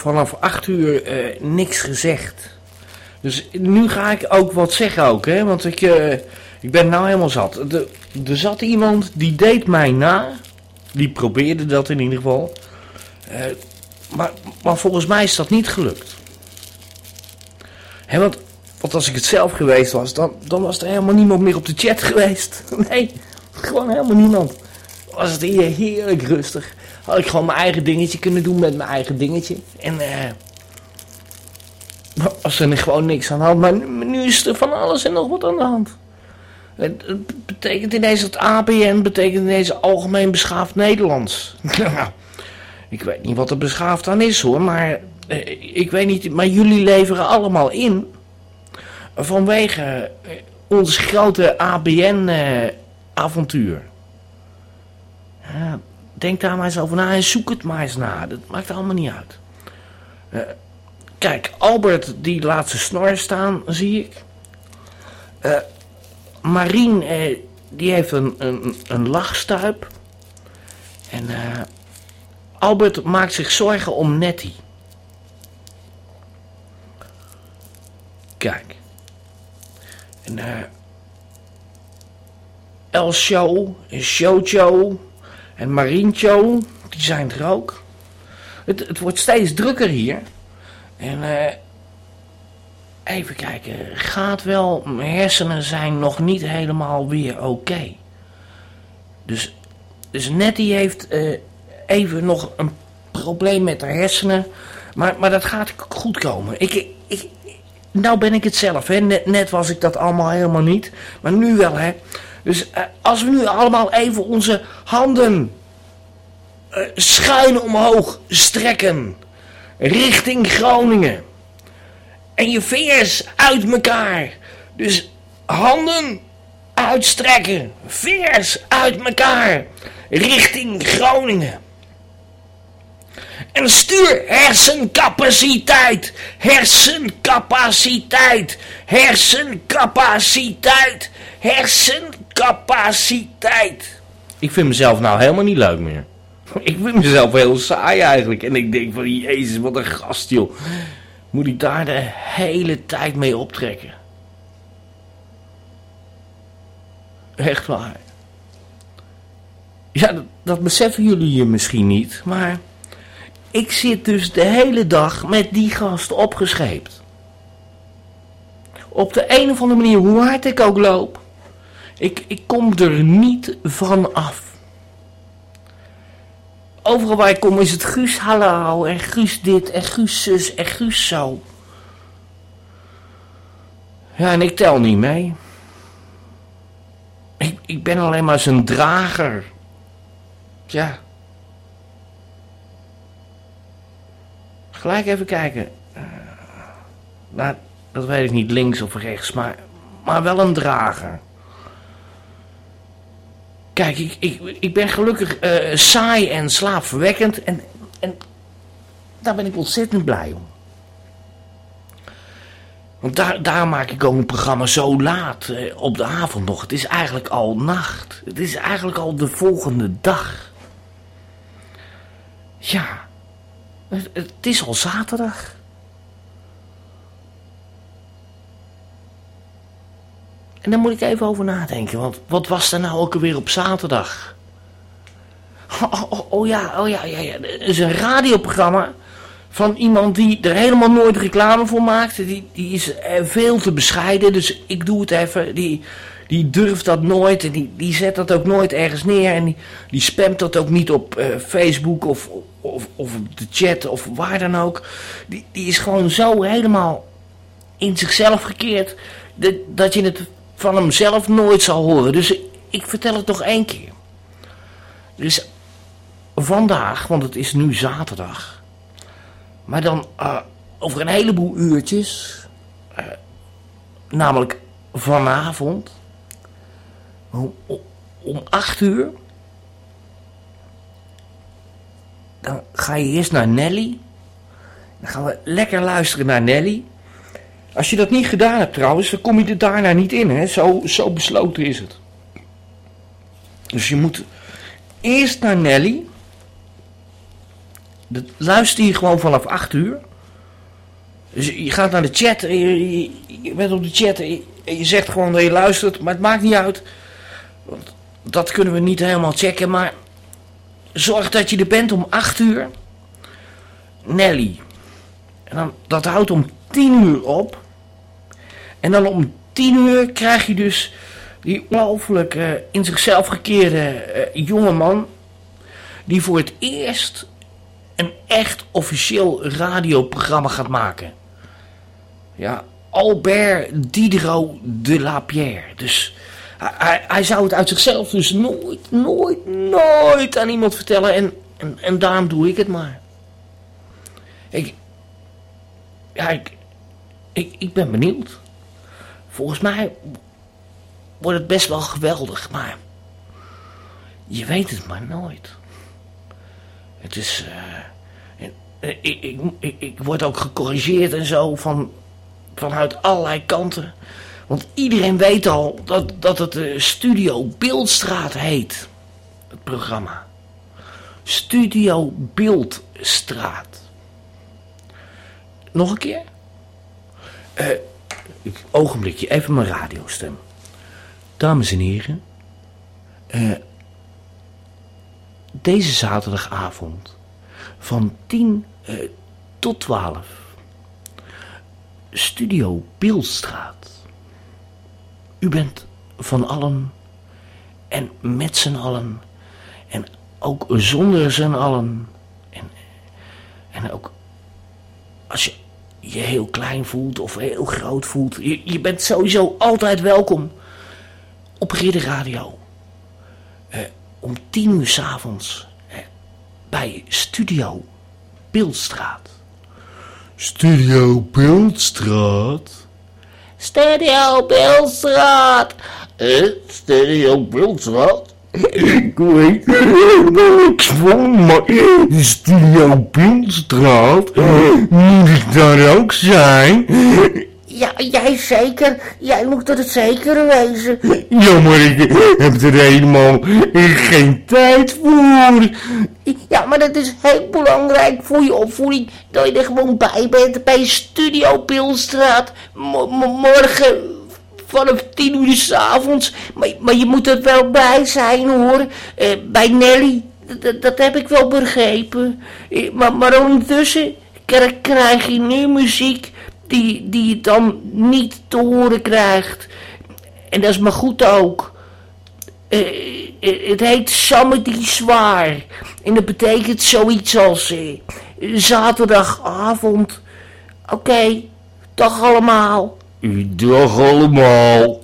[SPEAKER 1] Vanaf 8 uur eh, niks gezegd. Dus nu ga ik ook wat zeggen ook, hè. Want ik, eh, ik ben nou helemaal zat. Er- zat iemand die deed mij na. Die probeerde dat in ieder geval. Eh, maar, maar volgens mij is dat niet gelukt. Hè, want, want als ik het zelf geweest was, dan, dan was er helemaal niemand meer op de chat geweest. (laughs) Nee, gewoon helemaal niemand. Was het hier heerlijk rustig. Had ik gewoon mijn eigen dingetje kunnen doen met mijn eigen dingetje. En eh. was er gewoon niks aan de hand. Maar nu, is er van alles en nog wat aan de hand. Het, betekent ineens dat ABN betekent ineens algemeen beschaafd Nederlands. (laughs) Nou, ik weet niet wat er beschaafd aan is hoor, maar eh, ik weet niet, maar jullie leveren allemaal in vanwege eh, ons grote ABN-avontuur. Ja, denk daar maar eens over na en zoek het maar eens na. Dat maakt allemaal niet uit. Eh, kijk, Albert die laat snor staan, zie ik. Eh Marien eh, die heeft een, een, een lachstuip. En Albert maakt zich zorgen om Nettie. Kijk. En El Show Showcho en Mariencho, die zijn er ook. Het, het wordt steeds drukker hier. En eh even kijken, gaat wel, mijn hersenen zijn nog niet helemaal weer oké. Dus, dus Nettie heeft eh, even nog een probleem met haar hersenen. Maar, maar dat gaat goed komen. Ik, ik, nou ben ik het zelf, hè. Net, net was ik dat allemaal helemaal niet. Maar nu wel, hè. Dus eh, als we nu allemaal even onze handen eh, schuin omhoog strekken. Richting Groningen. En je vingers uit elkaar. Dus handen uitstrekken. Vingers uit elkaar. Richting Groningen. En stuur hersencapaciteit. Hersencapaciteit. Hersencapaciteit. Hersencapaciteit. Ik vind mezelf nou helemaal niet leuk meer. (laughs) Ik vind mezelf heel saai eigenlijk. En ik denk van, jezus, wat een gast joh. Moet ik daar de hele tijd mee optrekken? Echt waar. Ja, dat, dat beseffen jullie hier misschien niet, maar ik zit dus de hele dag met die gast opgescheept. Op de een of andere manier, hoe hard ik ook loop, ik, ik kom er niet van af. Overal waar ik kom is het Guus hallo en Guus dit en Guus zus en Guus zo. Ja, en ik tel niet mee. Ik, ik ben alleen maar zijn drager. Tja. Gelijk even kijken. Eh, nou, dat weet ik niet, links of rechts, maar, maar wel een drager. Kijk, ik, ik, ik ben gelukkig eh, saai en slaapverwekkend en, en daar ben ik ontzettend blij om. Want daar, daar maak ik ook een programma zo laat eh, op de avond nog. Het is eigenlijk al nacht. Het is eigenlijk al de volgende dag. Ja, het, het is al zaterdag. En daar moet ik even over nadenken, want wat was er nou ook alweer op zaterdag? Oh, oh, oh ja, oh ja, ja, ja. Er is een radioprogramma van iemand die er helemaal nooit reclame voor maakt. Die, die is eh, veel te bescheiden, dus ik doe het even. Die, die durft dat nooit en die, die zet dat ook nooit ergens neer. En die, die spamt dat ook niet op eh, Facebook of, of, of op de chat of waar dan ook. Die, die is gewoon zo helemaal in zichzelf gekeerd dat, dat je het van hemzelf nooit zal horen. Dus ik vertel het nog één keer. Dus vandaag, want het is nu zaterdag, maar dan uh, over een heleboel uurtjes, uh, namelijk vanavond, om, om acht uur, dan ga je eerst naar Nelly. Dan gaan we lekker luisteren naar Nelly. Als je dat niet gedaan hebt trouwens, dan kom je er daarna niet in. Hè? Zo, zo besloten is het. Dus je moet eerst naar Nelly. Dat luister je gewoon vanaf 8 uur. Dus je gaat naar de chat, je, je, bent op de chat en je, je, zegt gewoon dat je luistert, maar het maakt niet uit. Want dat kunnen we niet helemaal checken, maar zorg dat je er bent om 8 uur. Nelly. En dan, dat houdt om 10 uur op. En dan om 10 uur krijg je dus die ongelooflijk in zichzelf gekeerde uh, jonge man. Die voor het eerst een echt officieel radioprogramma gaat maken. Ja, Albert Diderot de Lapierre. Dus hij, hij, zou het uit zichzelf dus nooit, nooit, nooit aan iemand vertellen. En, en, en daarom doe ik het maar. Ik, ja, ik, ik, ik ben benieuwd. Volgens mij wordt het best wel geweldig, maar je weet het maar nooit. Het is. Uh, ik, ik, ik, ik, word ook gecorrigeerd en zo van, vanuit allerlei kanten. Want iedereen weet al dat, dat het uh, Studio Beeldstraat heet. Het programma. Studio Beeldstraat. Nog een keer? Uh, ogenblikje, even mijn radiostem. Dames en heren, uh, deze zaterdagavond van 10 uh, tot 12, Studio Beeldstraat. U bent van allen en met z'n allen en ook zonder z'n allen en, en ook als je je heel klein voelt of heel groot voelt. Je, je bent sowieso altijd welkom op Ridder Radio. Uh, om tien uur s'avonds uh, bij Studio Beeldstraat.
[SPEAKER 2] Studio Beeldstraat?
[SPEAKER 1] Studio Beeldstraat.
[SPEAKER 2] Eh, Studio Beeldstraat? Ik weet niks van, maar Studio Beeldstraat, moet ik daar ook zijn?
[SPEAKER 1] Ja, jij zeker. Jij moet het zeker wezen.
[SPEAKER 2] Ja, maar ik heb er helemaal geen tijd voor.
[SPEAKER 1] Ja, maar dat is heel belangrijk voor je opvoeding. Dat je er gewoon bij bent bij Studio Pilstraat. morgen vanaf tien uur s'avonds. Maar, maar je moet er wel bij zijn hoor. Uh, bij Nelly. Dat, heb ik wel begrepen. Uh, maar, maar ondertussen krijg je nu muziek die, die je dan niet te horen krijgt. En dat is maar goed ook. Uh, het heet Samedi Zwaar. En dat betekent zoiets als zaterdagavond. Oké, okay, dag allemaal.
[SPEAKER 2] Dag allemaal.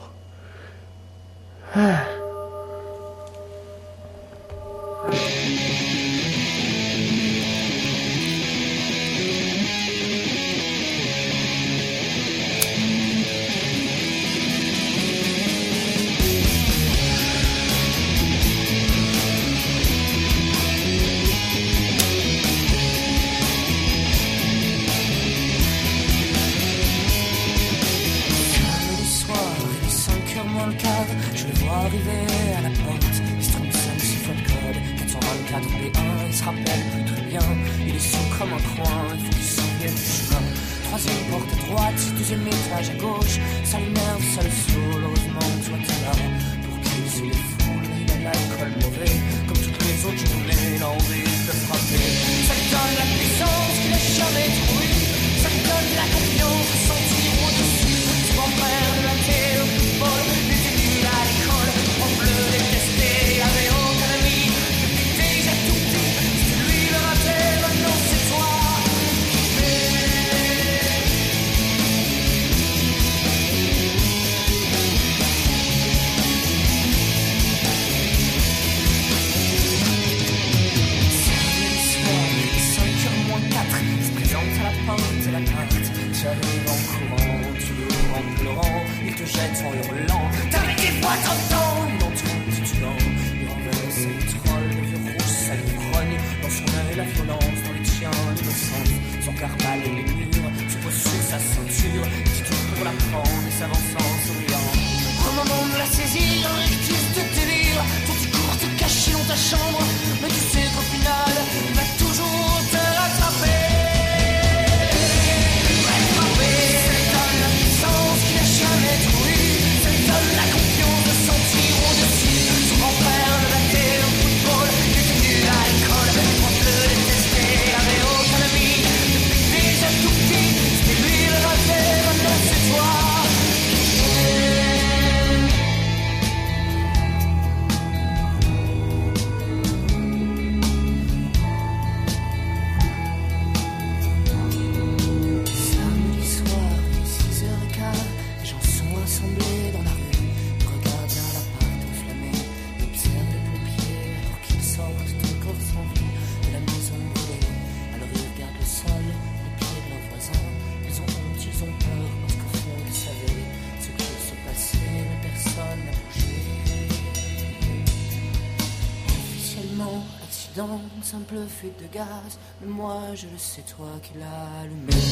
[SPEAKER 2] Le fuite de gaz, mais moi je le sais, toi qui l'as allumé.